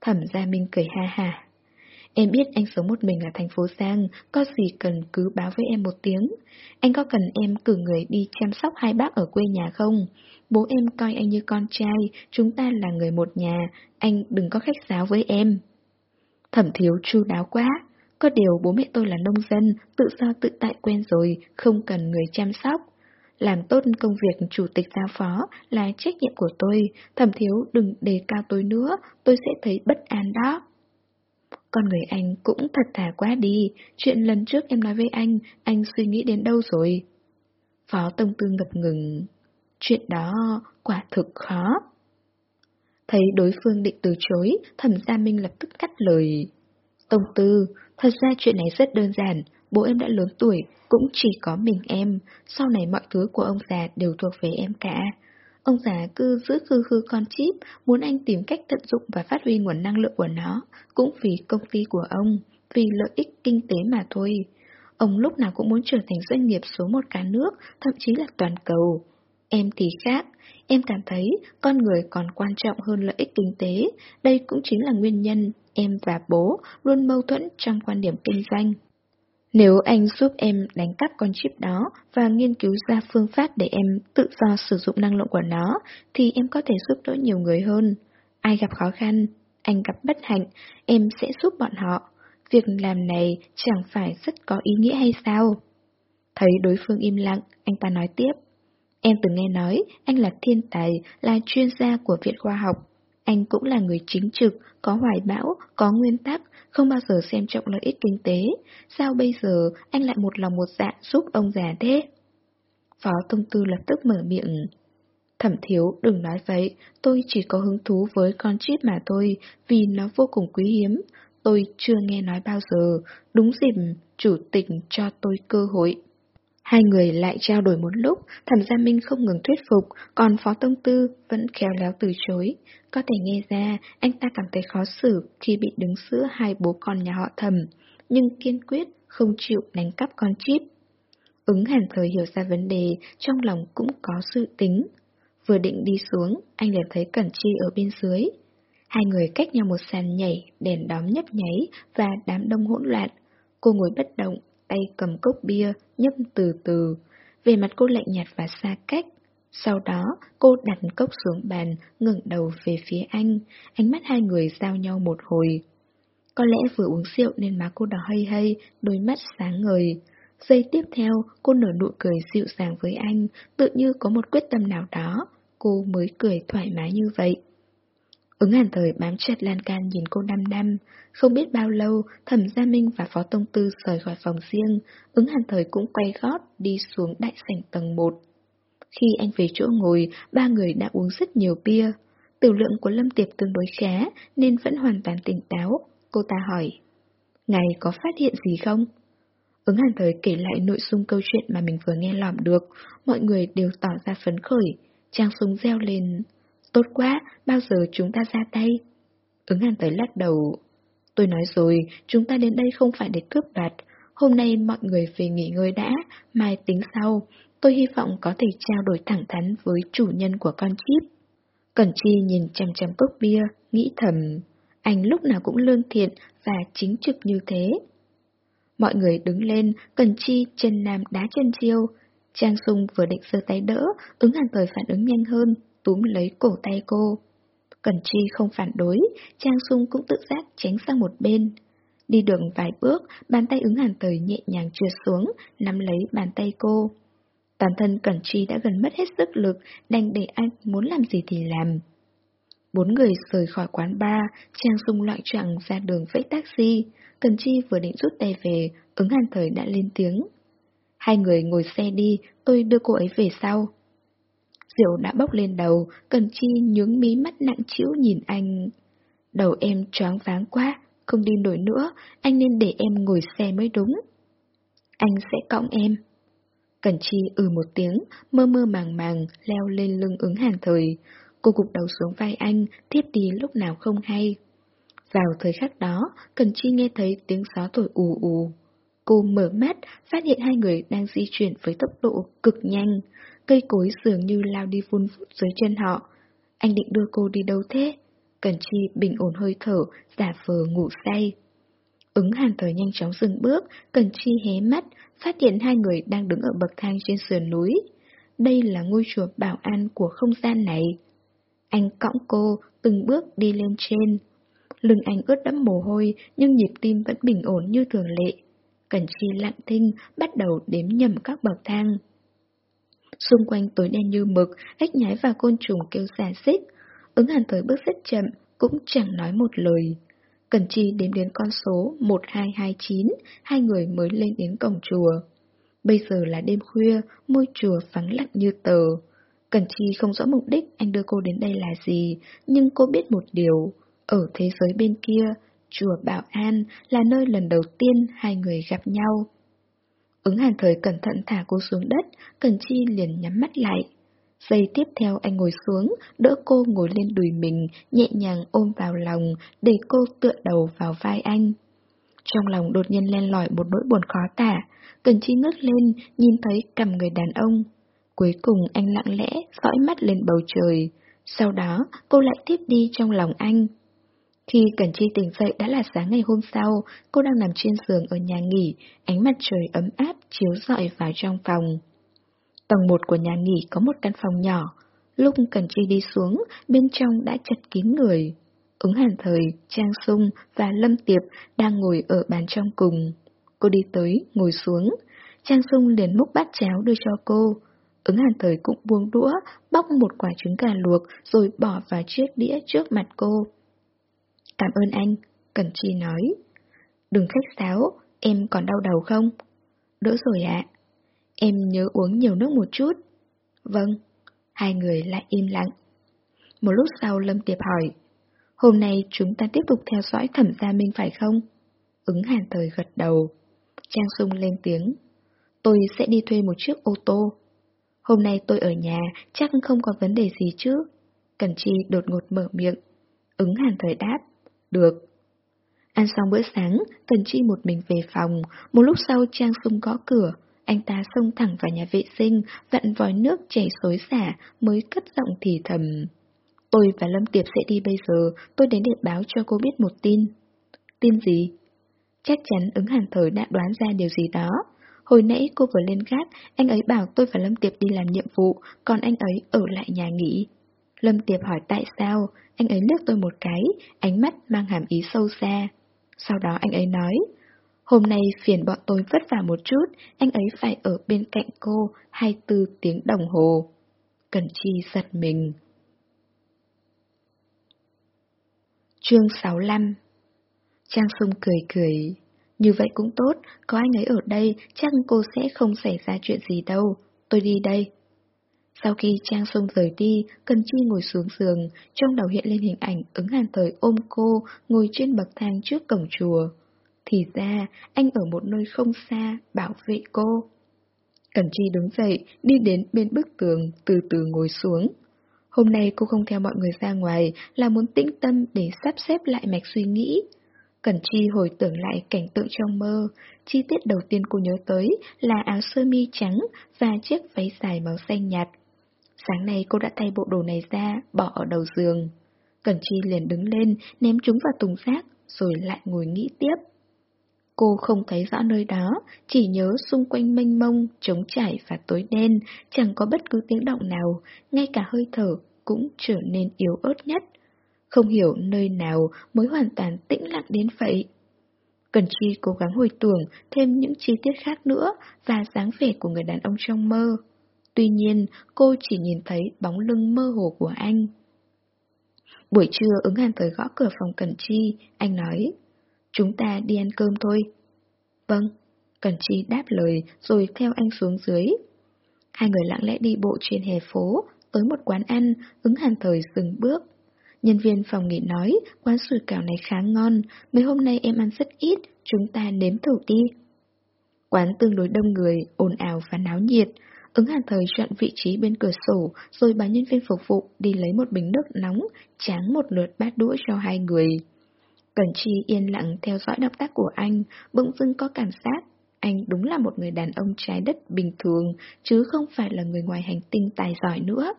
Thẩm Gia Minh cười ha ha. Em biết anh sống một mình ở thành phố Giang, có gì cần cứ báo với em một tiếng. Anh có cần em cử người đi chăm sóc hai bác ở quê nhà không? Bố em coi anh như con trai, chúng ta là người một nhà, anh đừng có khách sáo với em. Thẩm thiếu chu đáo quá, có điều bố mẹ tôi là nông dân, tự do tự tại quen rồi, không cần người chăm sóc. Làm tốt công việc chủ tịch giao phó là trách nhiệm của tôi, thẩm thiếu đừng đề cao tôi nữa, tôi sẽ thấy bất an đó. Con người anh cũng thật thà quá đi, chuyện lần trước em nói với anh, anh suy nghĩ đến đâu rồi? Phó Tông Tư ngập ngừng. Chuyện đó quả thực khó. Thấy đối phương định từ chối, thẩm gia Minh lập tức cắt lời. Tông Tư, thật ra chuyện này rất đơn giản, bố em đã lớn tuổi, cũng chỉ có mình em, sau này mọi thứ của ông già đều thuộc về em cả. Ông già cứ giữ khư khư con chip, muốn anh tìm cách tận dụng và phát huy nguồn năng lượng của nó, cũng vì công ty của ông, vì lợi ích kinh tế mà thôi. Ông lúc nào cũng muốn trở thành doanh nghiệp số một cả nước, thậm chí là toàn cầu. Em thì khác, em cảm thấy con người còn quan trọng hơn lợi ích kinh tế, đây cũng chính là nguyên nhân em và bố luôn mâu thuẫn trong quan điểm kinh doanh. Nếu anh giúp em đánh cắp con chip đó và nghiên cứu ra phương pháp để em tự do sử dụng năng lượng của nó, thì em có thể giúp đỡ nhiều người hơn. Ai gặp khó khăn, anh gặp bất hạnh, em sẽ giúp bọn họ. Việc làm này chẳng phải rất có ý nghĩa hay sao? Thấy đối phương im lặng, anh ta nói tiếp. Em từng nghe nói anh là thiên tài, là chuyên gia của Viện Khoa học. Anh cũng là người chính trực, có hoài bão, có nguyên tắc, không bao giờ xem trọng lợi ích kinh tế. Sao bây giờ anh lại một lòng một dạ giúp ông già thế? Phó Tông Tư lập tức mở miệng. Thẩm thiếu, đừng nói vậy, tôi chỉ có hứng thú với con chip mà thôi, vì nó vô cùng quý hiếm. Tôi chưa nghe nói bao giờ, đúng dịp chủ tịch cho tôi cơ hội. Hai người lại trao đổi một lúc, thẩm gia Minh không ngừng thuyết phục, còn Phó Tông Tư vẫn khéo léo từ chối. Có thể nghe ra, anh ta cảm thấy khó xử khi bị đứng giữa hai bố con nhà họ thẩm, nhưng kiên quyết không chịu đánh cắp con chip. Ứng hàn thời hiểu ra vấn đề, trong lòng cũng có sự tính. Vừa định đi xuống, anh liền thấy Cẩn Chi ở bên dưới. Hai người cách nhau một sàn nhảy, đèn đóm nhấp nháy và đám đông hỗn loạn. Cô ngồi bất động, tay cầm cốc bia, nhấp từ từ. Về mặt cô lạnh nhạt và xa cách. Sau đó, cô đặt cốc xuống bàn, ngẩng đầu về phía anh. Ánh mắt hai người giao nhau một hồi. Có lẽ vừa uống rượu nên má cô đỏ hơi hơi, đôi mắt sáng ngời. Giây tiếp theo, cô nở nụ cười dịu dàng với anh, tự như có một quyết tâm nào đó, cô mới cười thoải mái như vậy. Ứng hàn thời bám chặt lan can nhìn cô năm năm, không biết bao lâu, thẩm gia minh và phó tông tư rời khỏi phòng riêng, ứng hàn thời cũng quay gót đi xuống đại sảnh tầng 1. Khi anh về chỗ ngồi, ba người đã uống rất nhiều bia. Tiểu lượng của Lâm Tiệp tương đối khá nên vẫn hoàn toàn tỉnh táo. Cô ta hỏi, Ngài có phát hiện gì không? Ứng hàn thời kể lại nội dung câu chuyện mà mình vừa nghe lỏm được, mọi người đều tỏ ra phấn khởi. Trang súng reo lên, tốt quá, bao giờ chúng ta ra tay? Ứng hàn tới lắc đầu, tôi nói rồi, chúng ta đến đây không phải để cướp đoạt. Hôm nay mọi người về nghỉ ngơi đã, mai tính sau. Tôi hy vọng có thể trao đổi thẳng thắn với chủ nhân của con chip. Cẩn Chi nhìn chằm chằm cốc bia, nghĩ thầm, anh lúc nào cũng lương thiện và chính trực như thế. Mọi người đứng lên, Cần Chi chân nam đá chân chiêu. Trang Sung vừa định giơ tay đỡ, ứng hàn thời phản ứng nhanh hơn, túm lấy cổ tay cô. Cần Chi không phản đối, Trang Sung cũng tự giác tránh sang một bên. Đi đường vài bước, bàn tay ứng hàn thời nhẹ nhàng trượt xuống, nắm lấy bàn tay cô. Toàn thân Cẩn Chi đã gần mất hết sức lực, đành để anh muốn làm gì thì làm. Bốn người rời khỏi quán bar, Trang Sung loạn trọng ra đường vẫy taxi. Cần Chi vừa định rút tay về, ứng hàn thời đã lên tiếng. Hai người ngồi xe đi, tôi đưa cô ấy về sau. Diều đã bốc lên đầu, Cần Chi nhướng mí mắt nặng chịu nhìn anh. Đầu em choáng váng quá, không đi nổi nữa, anh nên để em ngồi xe mới đúng. Anh sẽ cõng em. Cần Chi ừ một tiếng, mơ mơ màng màng, leo lên lưng ứng hàng thời. Cô gục đầu xuống vai anh, tiếp đi lúc nào không hay. Vào thời khắc đó, Cần Chi nghe thấy tiếng gió thổi ù ù. Cô mở mắt, phát hiện hai người đang di chuyển với tốc độ cực nhanh. Cây cối dường như lao đi vun vút dưới chân họ. Anh định đưa cô đi đâu thế? Cần Chi bình ổn hơi thở, giả vờ ngủ say. Ứng hàn thời nhanh chóng dừng bước, Cần Chi hé mắt, phát hiện hai người đang đứng ở bậc thang trên sườn núi. Đây là ngôi chùa bảo an của không gian này. Anh cõng cô, từng bước đi lên trên. Lưng anh ướt đẫm mồ hôi, nhưng nhịp tim vẫn bình ổn như thường lệ. Cẩn Chi lặng thinh, bắt đầu đếm nhầm các bậc thang. Xung quanh tối đen như mực, ếch nhái và côn trùng kêu xà xích. Ứng hàn thời bước rất chậm, cũng chẳng nói một lời. Cẩn Chi đếm đến con số 1229, hai người mới lên đến cổng chùa. Bây giờ là đêm khuya, môi chùa vắng lặng như tờ. Cẩn Chi không rõ mục đích anh đưa cô đến đây là gì, nhưng cô biết một điều. Ở thế giới bên kia, chùa Bảo An là nơi lần đầu tiên hai người gặp nhau. Ứng hàn thời cẩn thận thả cô xuống đất, Cần Chi liền nhắm mắt lại. Giây tiếp theo anh ngồi xuống, đỡ cô ngồi lên đùi mình, nhẹ nhàng ôm vào lòng, để cô tựa đầu vào vai anh. Trong lòng đột nhiên len lỏi một nỗi buồn khó tả, Cần Chi ngước lên, nhìn thấy cầm người đàn ông. Cuối cùng anh lặng lẽ dõi mắt lên bầu trời. Sau đó, cô lại tiếp đi trong lòng anh. Khi Cẩn Chi tỉnh dậy đã là sáng ngày hôm sau, cô đang nằm trên giường ở nhà nghỉ, ánh mặt trời ấm áp chiếu rọi vào trong phòng. Tầng 1 của nhà nghỉ có một căn phòng nhỏ. Lúc Cẩn Chi đi xuống, bên trong đã chật kín người. Ứng hàn thời, Trang Sung và Lâm Tiệp đang ngồi ở bàn trong cùng. Cô đi tới, ngồi xuống. Trang Sung liền múc bát cháo đưa cho cô. Ứng hàn thời cũng buông đũa, bóc một quả trứng gà luộc rồi bỏ vào chiếc đĩa trước mặt cô. Cảm ơn anh, Cần Chi nói. Đừng khách sáo, em còn đau đầu không? Đỡ rồi ạ. Em nhớ uống nhiều nước một chút. Vâng. Hai người lại im lặng. Một lúc sau Lâm Tiệp hỏi. Hôm nay chúng ta tiếp tục theo dõi thẩm gia minh phải không? Ứng hàn thời gật đầu. Trang sung lên tiếng. Tôi sẽ đi thuê một chiếc ô tô. Hôm nay tôi ở nhà, chắc không có vấn đề gì chứ? Cần Chi đột ngột mở miệng. Ứng hàn thời đáp. Được. Ăn xong bữa sáng, Cần Chi một mình về phòng, một lúc sau Trang Sung gõ cửa, anh ta xông thẳng vào nhà vệ sinh, vặn vòi nước chảy xối xả, mới cất giọng thì thầm. Tôi và Lâm Tiệp sẽ đi bây giờ, tôi đến để báo cho cô biết một tin. Tin gì? Chắc chắn ứng hàn thời đã đoán ra điều gì đó. Hồi nãy cô vừa lên gác, anh ấy bảo tôi và Lâm Tiệp đi làm nhiệm vụ, còn anh ấy ở lại nhà nghỉ. Lâm Tiệp hỏi tại sao, anh ấy liếc tôi một cái, ánh mắt mang hàm ý sâu xa. Sau đó anh ấy nói, hôm nay phiền bọn tôi vất vả một chút, anh ấy phải ở bên cạnh cô 24 tiếng đồng hồ. Cần Chi giật mình. Chương 65 Trang Sung cười cười. Như vậy cũng tốt, có anh ấy ở đây, chắc cô sẽ không xảy ra chuyện gì đâu. Tôi đi đây. Sau khi Trang Sông rời đi, Cần Chi ngồi xuống giường, trong đầu hiện lên hình ảnh ứng hàn thời ôm cô, ngồi trên bậc thang trước cổng chùa. Thì ra, anh ở một nơi không xa, bảo vệ cô. Cần Chi đứng dậy, đi đến bên bức tường, từ từ ngồi xuống. Hôm nay cô không theo mọi người ra ngoài là muốn tĩnh tâm để sắp xếp lại mạch suy nghĩ. Cẩn Chi hồi tưởng lại cảnh tượng trong mơ, chi tiết đầu tiên cô nhớ tới là áo sơ mi trắng và chiếc váy dài màu xanh nhạt. Sáng nay cô đã thay bộ đồ này ra, bỏ ở đầu giường. Cẩn Chi liền đứng lên, ném chúng vào thùng rác, rồi lại ngồi nghĩ tiếp. Cô không thấy rõ nơi đó, chỉ nhớ xung quanh mênh mông, trống trải và tối đen, chẳng có bất cứ tiếng động nào, ngay cả hơi thở cũng trở nên yếu ớt nhất. Không hiểu nơi nào mới hoàn toàn tĩnh lặng đến vậy. Cần Chi cố gắng hồi tưởng thêm những chi tiết khác nữa và dáng vẻ của người đàn ông trong mơ. Tuy nhiên, cô chỉ nhìn thấy bóng lưng mơ hồ của anh. Buổi trưa ứng hàn tới gõ cửa phòng Cần Chi, anh nói, chúng ta đi ăn cơm thôi. Vâng, Cần Chi đáp lời rồi theo anh xuống dưới. Hai người lặng lẽ đi bộ trên hè phố, tới một quán ăn, ứng hàn thời dừng bước. Nhân viên phòng nghỉ nói, quán sủi cảo này khá ngon, mấy hôm nay em ăn rất ít, chúng ta nếm thử đi. Quán tương đối đông người, ồn ào và náo nhiệt. Ứng hàn thời chọn vị trí bên cửa sổ, rồi bà nhân viên phục vụ đi lấy một bình nước nóng, tráng một lượt bát đũa cho hai người. Cẩn Chi yên lặng theo dõi động tác của anh, bỗng dưng có cảm giác anh đúng là một người đàn ông trái đất bình thường, chứ không phải là người ngoài hành tinh tài giỏi nữa.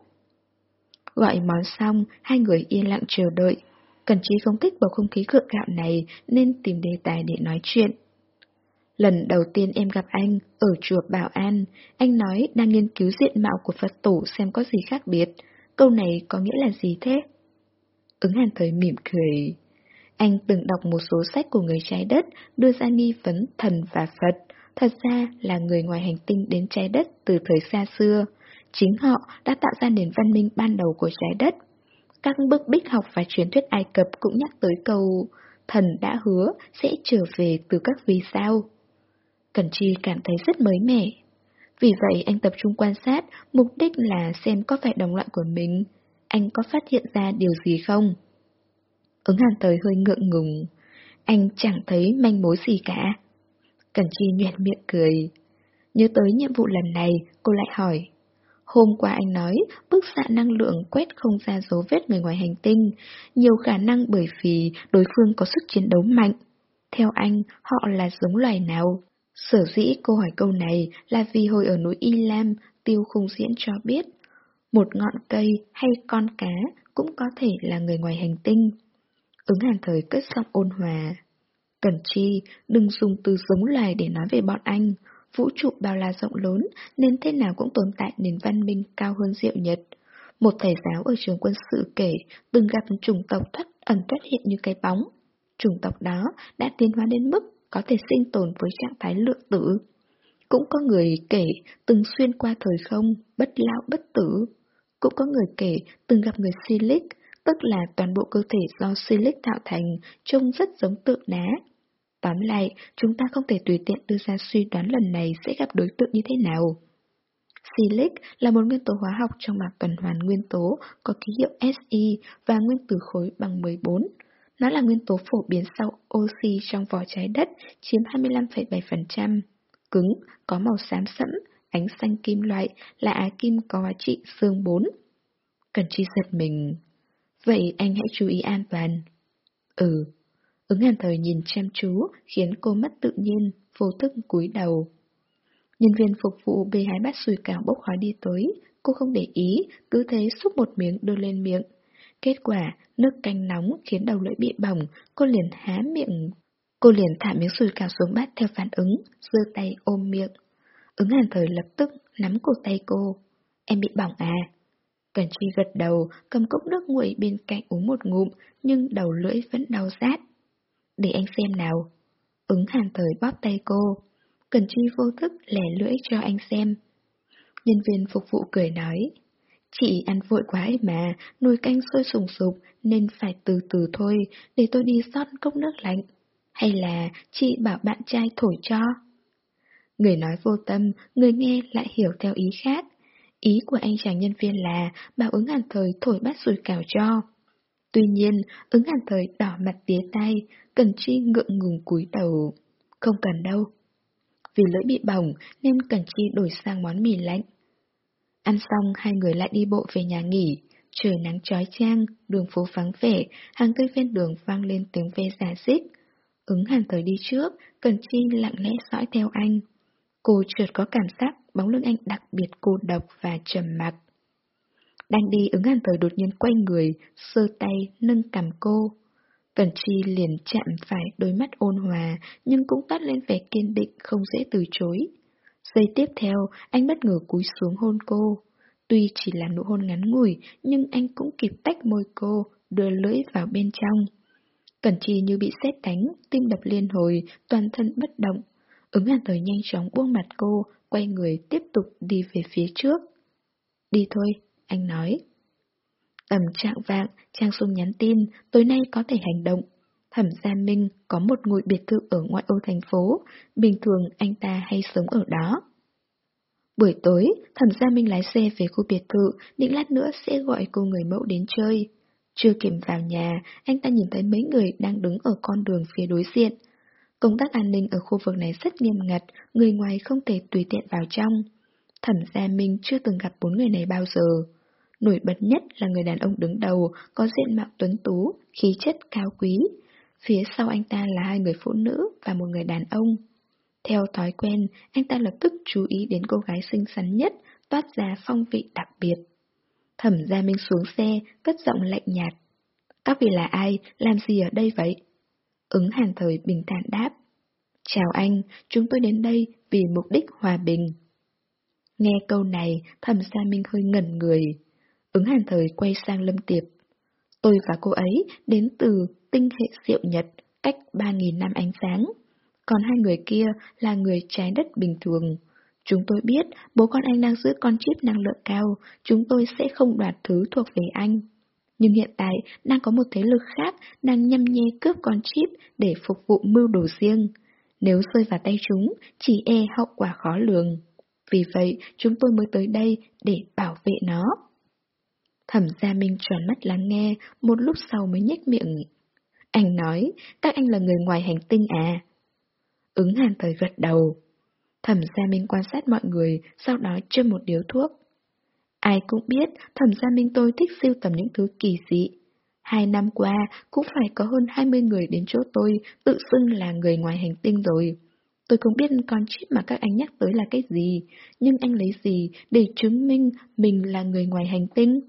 Gọi món xong, hai người yên lặng chờ đợi. Cần Chi không thích bầu không khí cựa gạo này nên tìm đề tài để nói chuyện. Lần đầu tiên em gặp anh ở chùa Bảo An, anh nói đang nghiên cứu diện mạo của Phật tổ xem có gì khác biệt. Câu này có nghĩa là gì thế? Ứng hàn thời mỉm cười. Anh từng đọc một số sách của người trái đất đưa ra nghi vấn thần và Phật, thật ra là người ngoài hành tinh đến trái đất từ thời xa xưa. Chính họ đã tạo ra nền văn minh ban đầu của trái đất. Các bức bích học và truyền thuyết Ai Cập cũng nhắc tới câu thần đã hứa sẽ trở về từ các vì sao. Cần Chi cảm thấy rất mới mẻ. Vì vậy anh tập trung quan sát, mục đích là xem có phải đồng loại của mình. Anh có phát hiện ra điều gì không? Ứng hàn tới hơi ngượng ngùng. Anh chẳng thấy manh mối gì cả. Cần Chi nhẹn miệng cười. Nhớ tới nhiệm vụ lần này, cô lại hỏi. Hôm qua anh nói, bức xạ năng lượng quét không ra dấu vết người ngoài hành tinh, nhiều khả năng bởi vì đối phương có sức chiến đấu mạnh. Theo anh, họ là giống loài nào? Sở dĩ cô hỏi câu này là vì hồi ở núi Y Lam, Tiêu Khung Diễn cho biết, một ngọn cây hay con cá cũng có thể là người ngoài hành tinh. Ứng hàn thời cất giọng ôn hòa. Cẩn chi, đừng dùng từ giống loài để nói về bọn anh. Vũ trụ bao la rộng lớn nên thế nào cũng tồn tại nền văn minh cao hơn diệu nhật. Một thầy giáo ở trường quân sự kể từng gặp chủng tộc thoát ẩn thoát hiện như cái bóng. Chủng tộc đó đã tiến hóa đến mức có thể sinh tồn với trạng thái lượng tử. Cũng có người kể từng xuyên qua thời không, bất lão bất tử. Cũng có người kể từng gặp người Silic, tức là toàn bộ cơ thể do Silic tạo thành, trông rất giống tượng đá. Tóm lại, chúng ta không thể tùy tiện đưa ra suy đoán lần này sẽ gặp đối tượng như thế nào. Silic là một nguyên tố hóa học trong bảng tuần hoàn nguyên tố có ký hiệu Si và nguyên tử khối bằng 14. Nó là nguyên tố phổ biến sau oxy trong vỏ trái đất, chiếm 25,7%. Cứng, có màu xám sẫm, ánh xanh kim loại, là á kim có giá trị xương 4. Cần chi giật mình. Vậy anh hãy chú ý an toàn. Ừ. Ứng hàn thời nhìn chăm chú, khiến cô mất tự nhiên, vô thức cúi đầu. Nhân viên phục vụ bê hái bát sùi cảo bốc khói đi tới, cô không để ý, cứ thế xúc một miếng đưa lên miệng. Kết quả, nước canh nóng khiến đầu lưỡi bị bỏng, cô liền há miệng. Cô liền thả miếng sùi cảo xuống bát theo phản ứng, giơ tay ôm miệng. Ứng hàn thời lập tức nắm cổ tay cô. Em bị bỏng à? Cần Chi gật đầu, cầm cốc nước nguội bên cạnh uống một ngụm, nhưng đầu lưỡi vẫn đau rát. Để anh xem nào. Ứng hàn thời bóp tay cô. Cần Chi vô thức lẻ lưỡi cho anh xem. Nhân viên phục vụ cười nói. Chị ăn vội quá ấy mà, nồi canh sôi sùng sục nên phải từ từ thôi, để tôi đi rót cốc nước lạnh. Hay là chị bảo bạn trai thổi cho? Người nói vô tâm, người nghe lại hiểu theo ý khác. Ý của anh chàng nhân viên là bảo ứng hàn thời thổi bát sùi cảo cho. Tuy nhiên, ứng hàn thời đỏ mặt tía tay, Cần Chi ngượng ngùng cúi đầu. Không cần đâu. Vì lưỡi bị bỏng nên Cần Chi đổi sang món mì lạnh. Ăn xong hai người lại đi bộ về nhà nghỉ. Trời nắng trói trang, đường phố vắng vẻ, hàng cây ven đường vang lên tiếng ve giả xích. Ứng hàn thời đi trước, Cần Chi lặng lẽ dõi theo anh. Cô chợt có cảm giác bóng lưng anh đặc biệt cô độc và trầm mặc. Đang đi ứng hàn thời đột nhiên quay người, sơ tay, nâng cầm cô. Cần Chi liền chạm phải đôi mắt ôn hòa, nhưng cũng toát lên vẻ kiên định không dễ từ chối. Giây tiếp theo, anh bất ngờ cúi xuống hôn cô. Tuy chỉ là nụ hôn ngắn ngủi, nhưng anh cũng kịp tách môi cô, đưa lưỡi vào bên trong. Cẩn Chi như bị sét đánh, tim đập liên hồi, toàn thân bất động. Ứng hàn thời nhanh chóng buông mặt cô, quay người tiếp tục đi về phía trước. Đi thôi, anh nói. Tầm trạng vạng, Trang Xuân nhắn tin, tối nay có thể hành động. Thẩm Gia Minh có một ngôi biệt thự ở ngoại ô thành phố, bình thường anh ta hay sống ở đó. Buổi tối, Thẩm Gia Minh lái xe về khu biệt thự, định lát nữa sẽ gọi cô người mẫu đến chơi. Chưa kịp vào nhà, anh ta nhìn thấy mấy người đang đứng ở con đường phía đối diện. Công tác an ninh ở khu vực này rất nghiêm ngặt, người ngoài không thể tùy tiện vào trong. Thẩm Gia Minh chưa từng gặp bốn người này bao giờ. Nổi bật nhất là người đàn ông đứng đầu, có diện mạo tuấn tú, khí chất cao quý. Phía sau anh ta là hai người phụ nữ và một người đàn ông. Theo thói quen, anh ta lập tức chú ý đến cô gái xinh xắn nhất, toát ra phong vị đặc biệt. Thẩm Gia Minh xuống xe, cất giọng lạnh nhạt. Các vị là ai, làm gì ở đây vậy? Ứng hàn thời bình thản đáp. Chào anh, chúng tôi đến đây vì mục đích hòa bình. Nghe câu này, thẩm gia minh hơi ngẩn người. Ứng hàn thời quay sang Lâm Tiệp. Tôi và cô ấy đến từ tinh hệ diệu nhật, cách 3.000 năm ánh sáng. Còn hai người kia là người trái đất bình thường. Chúng tôi biết bố con anh đang giữ con chip năng lượng cao, chúng tôi sẽ không đoạt thứ thuộc về anh. Nhưng hiện tại đang có một thế lực khác đang nhâm nhe cướp con chip để phục vụ mưu đồ riêng. Nếu rơi vào tay chúng, chỉ e hậu quả khó lường. Vì vậy, chúng tôi mới tới đây để bảo vệ nó. Thẩm Gia Minh tròn mắt lắng nghe, một lúc sau mới nhếch miệng. Anh nói, các anh là người ngoài hành tinh à? Ứng hàn thời gật đầu. Thẩm Gia Minh quan sát mọi người, sau đó châm một điếu thuốc. Ai cũng biết Thẩm Gia Minh tôi thích siêu tầm những thứ kỳ dị. Hai năm qua, cũng phải có hơn 20 người đến chỗ tôi tự xưng là người ngoài hành tinh rồi. Tôi không biết con chip mà các anh nhắc tới là cái gì, nhưng anh lấy gì để chứng minh mình là người ngoài hành tinh?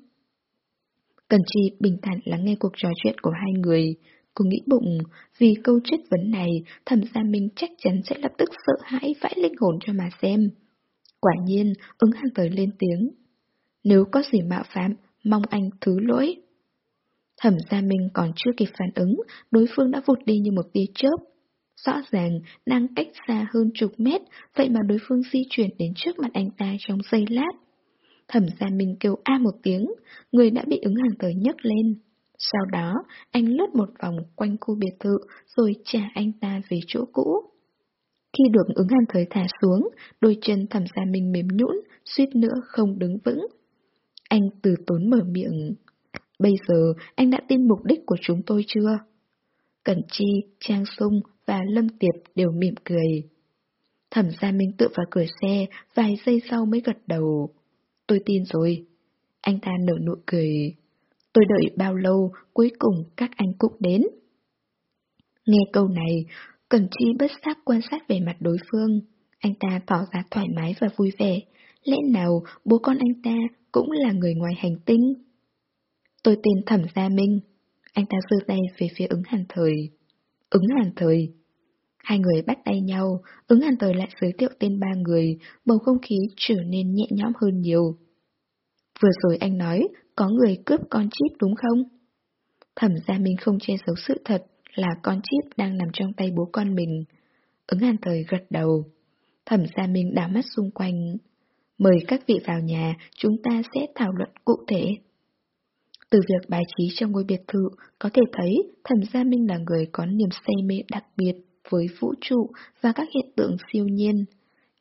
Cần Chi bình thản lắng nghe cuộc trò chuyện của hai người. Cô nghĩ bụng, vì câu chất vấn này, thẩm gia Minh chắc chắn sẽ lập tức sợ hãi vãi linh hồn cho mà xem. Quả nhiên, ứng hàng tới lên tiếng. Nếu có gì mạo phạm, mong anh thứ lỗi. Thẩm gia Minh còn chưa kịp phản ứng, đối phương đã vụt đi như một tia chớp. rõ ràng đang cách xa hơn chục mét, vậy mà đối phương di chuyển đến trước mặt anh ta trong giây lát. Thẩm gia Minh kêu a một tiếng, người đã bị ứng hàng tới nhấc lên. Sau đó, anh lướt một vòng quanh khu biệt thự rồi trả anh ta về chỗ cũ. Khi được ứng hàn thời thả xuống, đôi chân thẩm gia Minh mềm nhũn, suýt nữa không đứng vững. Anh từ tốn mở miệng. Bây giờ anh đã tin mục đích của chúng tôi chưa? Cẩn Chi, Trang Sung và Lâm Tiệp đều mỉm cười. Thẩm gia Minh tựa vào cửa xe, vài giây sau mới gật đầu. Tôi tin rồi. Anh ta nở nụ cười. Tôi đợi bao lâu, cuối cùng các anh cũng đến. Nghe câu này, Cẩn Chi bất giác quan sát về mặt đối phương. Anh ta tỏ ra thoải mái và vui vẻ. Lẽ nào bố con anh ta cũng là người ngoài hành tinh? Tôi tên Thẩm Gia Minh. Anh ta giơ tay về phía ứng hàn thời. Ứng hàn thời. Hai người bắt tay nhau, ứng hàn thời lại giới thiệu tên ba người, bầu không khí trở nên nhẹ nhõm hơn nhiều. Vừa rồi anh nói, có người cướp con chip đúng không? Thẩm gia Minh không che giấu sự thật là con chip đang nằm trong tay bố con mình. Ứng hàn thời gật đầu. Thẩm gia Minh đảo mắt xung quanh. Mời các vị vào nhà, chúng ta sẽ thảo luận cụ thể. Từ việc bài trí trong ngôi biệt thự, có thể thấy Thẩm Gia Minh là người có niềm say mê đặc biệt với vũ trụ và các hiện tượng siêu nhiên.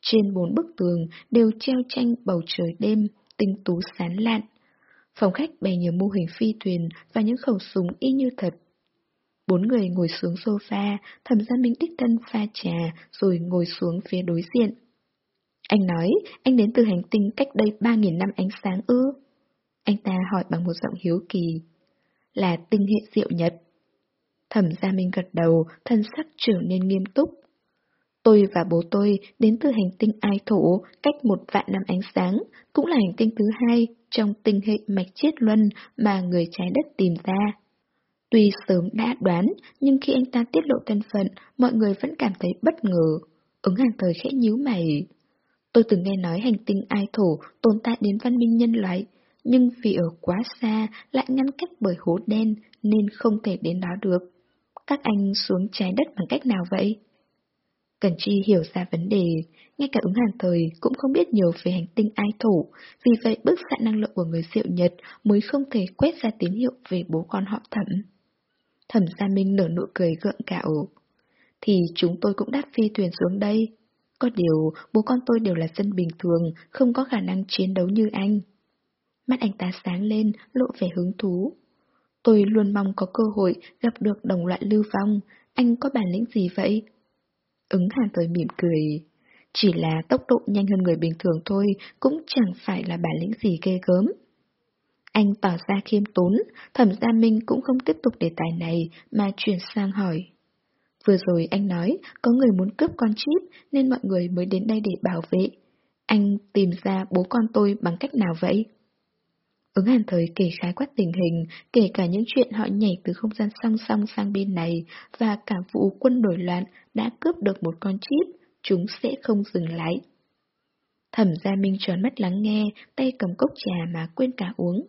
Trên bốn bức tường đều treo tranh bầu trời đêm, tinh tú sán lạn. Phòng khách bày nhiều mô hình phi thuyền và những khẩu súng y như thật. Bốn người ngồi xuống sofa, thẩm gia minh đích thân pha trà rồi ngồi xuống phía đối diện. Anh nói, anh đến từ hành tinh cách đây 3.000 năm ánh sáng ư? Anh ta hỏi bằng một giọng hiếu kỳ. Là tinh hệ diệu nhật. Thẩm gia minh gật đầu, thân sắc trở nên nghiêm túc. Tôi và bố tôi đến từ hành tinh ai thổ, cách một vạn năm ánh sáng, cũng là hành tinh thứ hai trong tinh hệ mạch chiết luân mà người trái đất tìm ra. Tuy sớm đã đoán, nhưng khi anh ta tiết lộ thân phận, mọi người vẫn cảm thấy bất ngờ. Ứng hàng thời khẽ nhíu mày. Tôi từng nghe nói hành tinh ai thổ tồn tại đến văn minh nhân loại, nhưng vì ở quá xa lại ngăn cách bởi hố đen nên không thể đến đó được. Các anh xuống trái đất bằng cách nào vậy? Cần Chi hiểu ra vấn đề, ngay cả ứng hàn thời cũng không biết nhiều về hành tinh ai thủ. vì vậy bức xạ năng lượng của người diệu Nhật mới không thể quét ra tín hiệu về bố con họ thẩm. Thẩm Gia Minh nở nụ cười gượng gạo. Thì chúng tôi cũng đáp phi thuyền xuống đây. Có điều, bố con tôi đều là dân bình thường, không có khả năng chiến đấu như anh. Mắt anh ta sáng lên, lộ vẻ hứng thú. Tôi luôn mong có cơ hội gặp được đồng loại lưu vong. Anh có bản lĩnh gì vậy? Ứng hàn tới mỉm cười. Chỉ là tốc độ nhanh hơn người bình thường thôi, cũng chẳng phải là bản lĩnh gì ghê gớm. Anh tỏ ra khiêm tốn, thẩm gia Minh cũng không tiếp tục đề tài này mà chuyển sang hỏi. Vừa rồi anh nói có người muốn cướp con chip nên mọi người mới đến đây để bảo vệ. Anh tìm ra bố con tôi bằng cách nào vậy? Ứng hàn thời kể khái quát tình hình, kể cả những chuyện họ nhảy từ không gian song song sang bên này và cả vụ quân đổi loạn đã cướp được một con chip, chúng sẽ không dừng lại. Thẩm Gia Minh tròn mắt lắng nghe, tay cầm cốc trà mà quên cả uống.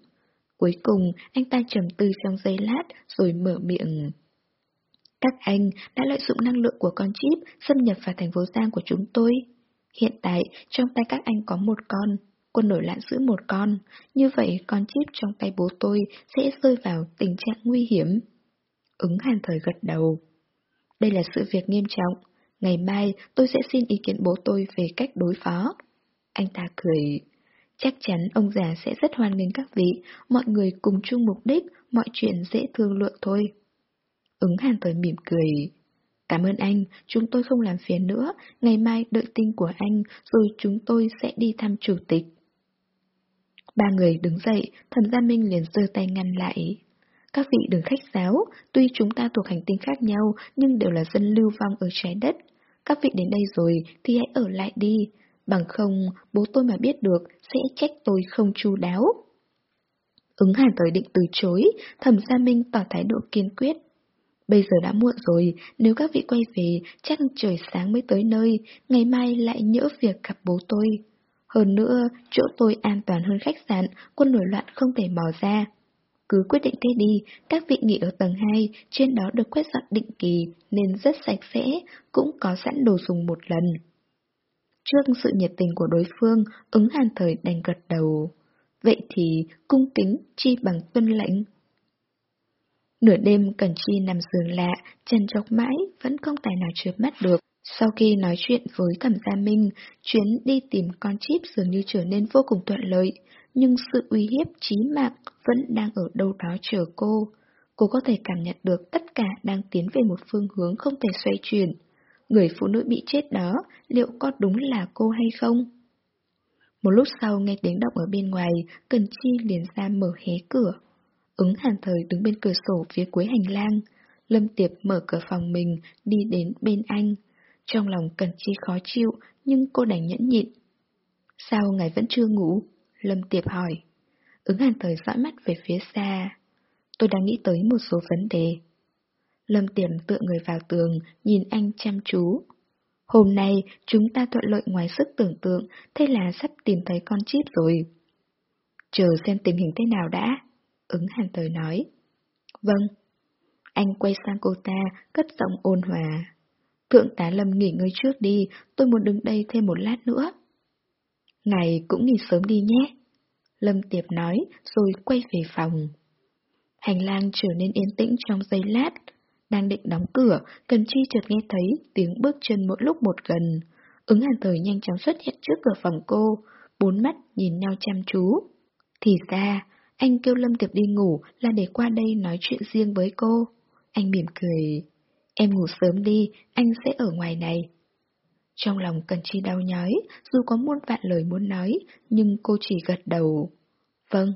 Cuối cùng, anh ta trầm tư trong giây lát rồi mở miệng. Các anh đã lợi dụng năng lượng của con chip xâm nhập vào thành phố Giang của chúng tôi. Hiện tại, trong tay các anh có một con, quân nổi loạn giữ một con, như vậy con chip trong tay bố tôi sẽ rơi vào tình trạng nguy hiểm. Ứng hàn thời gật đầu. Đây là sự việc nghiêm trọng, ngày mai tôi sẽ xin ý kiến bố tôi về cách đối phó. Anh ta cười. Chắc chắn ông già sẽ rất hoan nghênh các vị, mọi người cùng chung mục đích, mọi chuyện dễ thương lượng thôi. Ứng hàn thời mỉm cười. Cảm ơn anh, chúng tôi không làm phiền nữa, ngày mai đợi tin của anh, rồi chúng tôi sẽ đi thăm chủ tịch. Ba người đứng dậy, thần gia Minh liền giơ tay ngăn lại. Các vị đừng khách sáo, tuy chúng ta thuộc hành tinh khác nhau, nhưng đều là dân lưu vong ở trái đất. Các vị đến đây rồi thì hãy ở lại đi, bằng không bố tôi mà biết được sẽ trách tôi không chu đáo. Ứng hàn tới định từ chối, thẩm gia Minh tỏ thái độ kiên quyết. Bây giờ đã muộn rồi, nếu các vị quay về, chắc trời sáng mới tới nơi, ngày mai lại nhỡ việc gặp bố tôi. Hơn nữa, chỗ tôi an toàn hơn khách sạn, quân nổi loạn không thể mò ra. Cứ quyết định thế đi, các vị nghỉ ở tầng 2, trên đó được quét dọn định kỳ nên rất sạch sẽ, cũng có sẵn đồ dùng một lần. Trước sự nhiệt tình của đối phương, ứng hàn thời đành gật đầu. Vậy thì cung kính chi bằng tuân lệnh. Nửa đêm Cần Chi nằm giường lạ, chân chọc mãi, vẫn không tài nào chớp mắt được. Sau khi nói chuyện với thẩm Gia Minh, chuyến đi tìm con chip dường như trở nên vô cùng thuận lợi, nhưng sự uy hiếp chí mạng vẫn đang ở đâu đó chờ cô. Cô có thể cảm nhận được tất cả đang tiến về một phương hướng không thể xoay chuyển. Người phụ nữ bị chết đó, liệu có đúng là cô hay không? Một lúc sau nghe tiếng động ở bên ngoài, Cần Chi liền ra mở hé cửa. Ứng hàn thời đứng bên cửa sổ phía cuối hành lang. Lâm Tiệp mở cửa phòng mình, đi đến bên anh. Trong lòng Cần Chi khó chịu, nhưng cô đành nhẫn nhịn. Sao ngài vẫn chưa ngủ? Lâm Tiệp hỏi. Ứng hàn thời dõi mắt về phía xa. Tôi đang nghĩ tới một số vấn đề. Lâm Tiệp tựa người vào tường, nhìn anh chăm chú. Hôm nay, chúng ta thuận lợi ngoài sức tưởng tượng, thế là sắp tìm thấy con chip rồi. Chờ xem tình hình thế nào đã. Ứng hàn thời nói. Vâng. Anh quay sang cô ta, cất giọng ôn hòa. Thượng tá Lâm nghỉ ngơi trước đi, tôi muốn đứng đây thêm một lát nữa. Ngài cũng nghỉ sớm đi nhé. Lâm Tiệp nói, rồi quay về phòng. Hành lang trở nên yên tĩnh trong giây lát. Đang định đóng cửa, Cần Chi chợt nghe thấy tiếng bước chân mỗi lúc một gần. Ứng hàn thời nhanh chóng xuất hiện trước cửa phòng cô, bốn mắt nhìn nhau chăm chú. Thì ra, anh kêu Lâm Tiệp đi ngủ là để qua đây nói chuyện riêng với cô. Anh mỉm cười. Em ngủ sớm đi, anh sẽ ở ngoài này. Trong lòng Cần Chi đau nhói, dù có muôn vạn lời muốn nói, nhưng cô chỉ gật đầu. Vâng.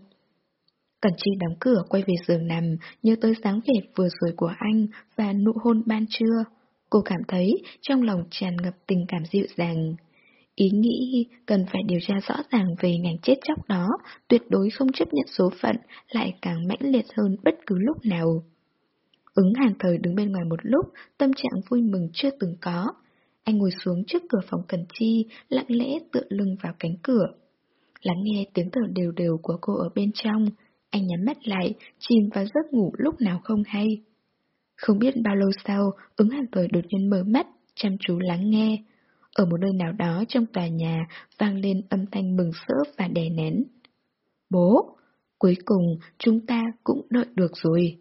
Cần Chi đóng cửa quay về giường nằm, nhớ tới sáng vẻ vừa rồi của anh và nụ hôn ban trưa. Cô cảm thấy trong lòng tràn ngập tình cảm dịu dàng. Ý nghĩ cần phải điều tra rõ ràng về ngành chết chóc đó, tuyệt đối không chấp nhận số phận, lại càng mãnh liệt hơn bất cứ lúc nào. Ứng hàng thời đứng bên ngoài một lúc, tâm trạng vui mừng chưa từng có. Anh ngồi xuống trước cửa phòng Cần Chi, lặng lẽ tựa lưng vào cánh cửa. Lắng nghe tiếng thở đều đều của cô ở bên trong, anh nhắm mắt lại, chìm vào giấc ngủ lúc nào không hay. Không biết bao lâu sau, ứng hàng thời đột nhiên mở mắt, chăm chú lắng nghe. Ở một nơi nào đó trong tòa nhà vang lên âm thanh mừng rỡ và đè nén. Bố, cuối cùng chúng ta cũng đợi được rồi.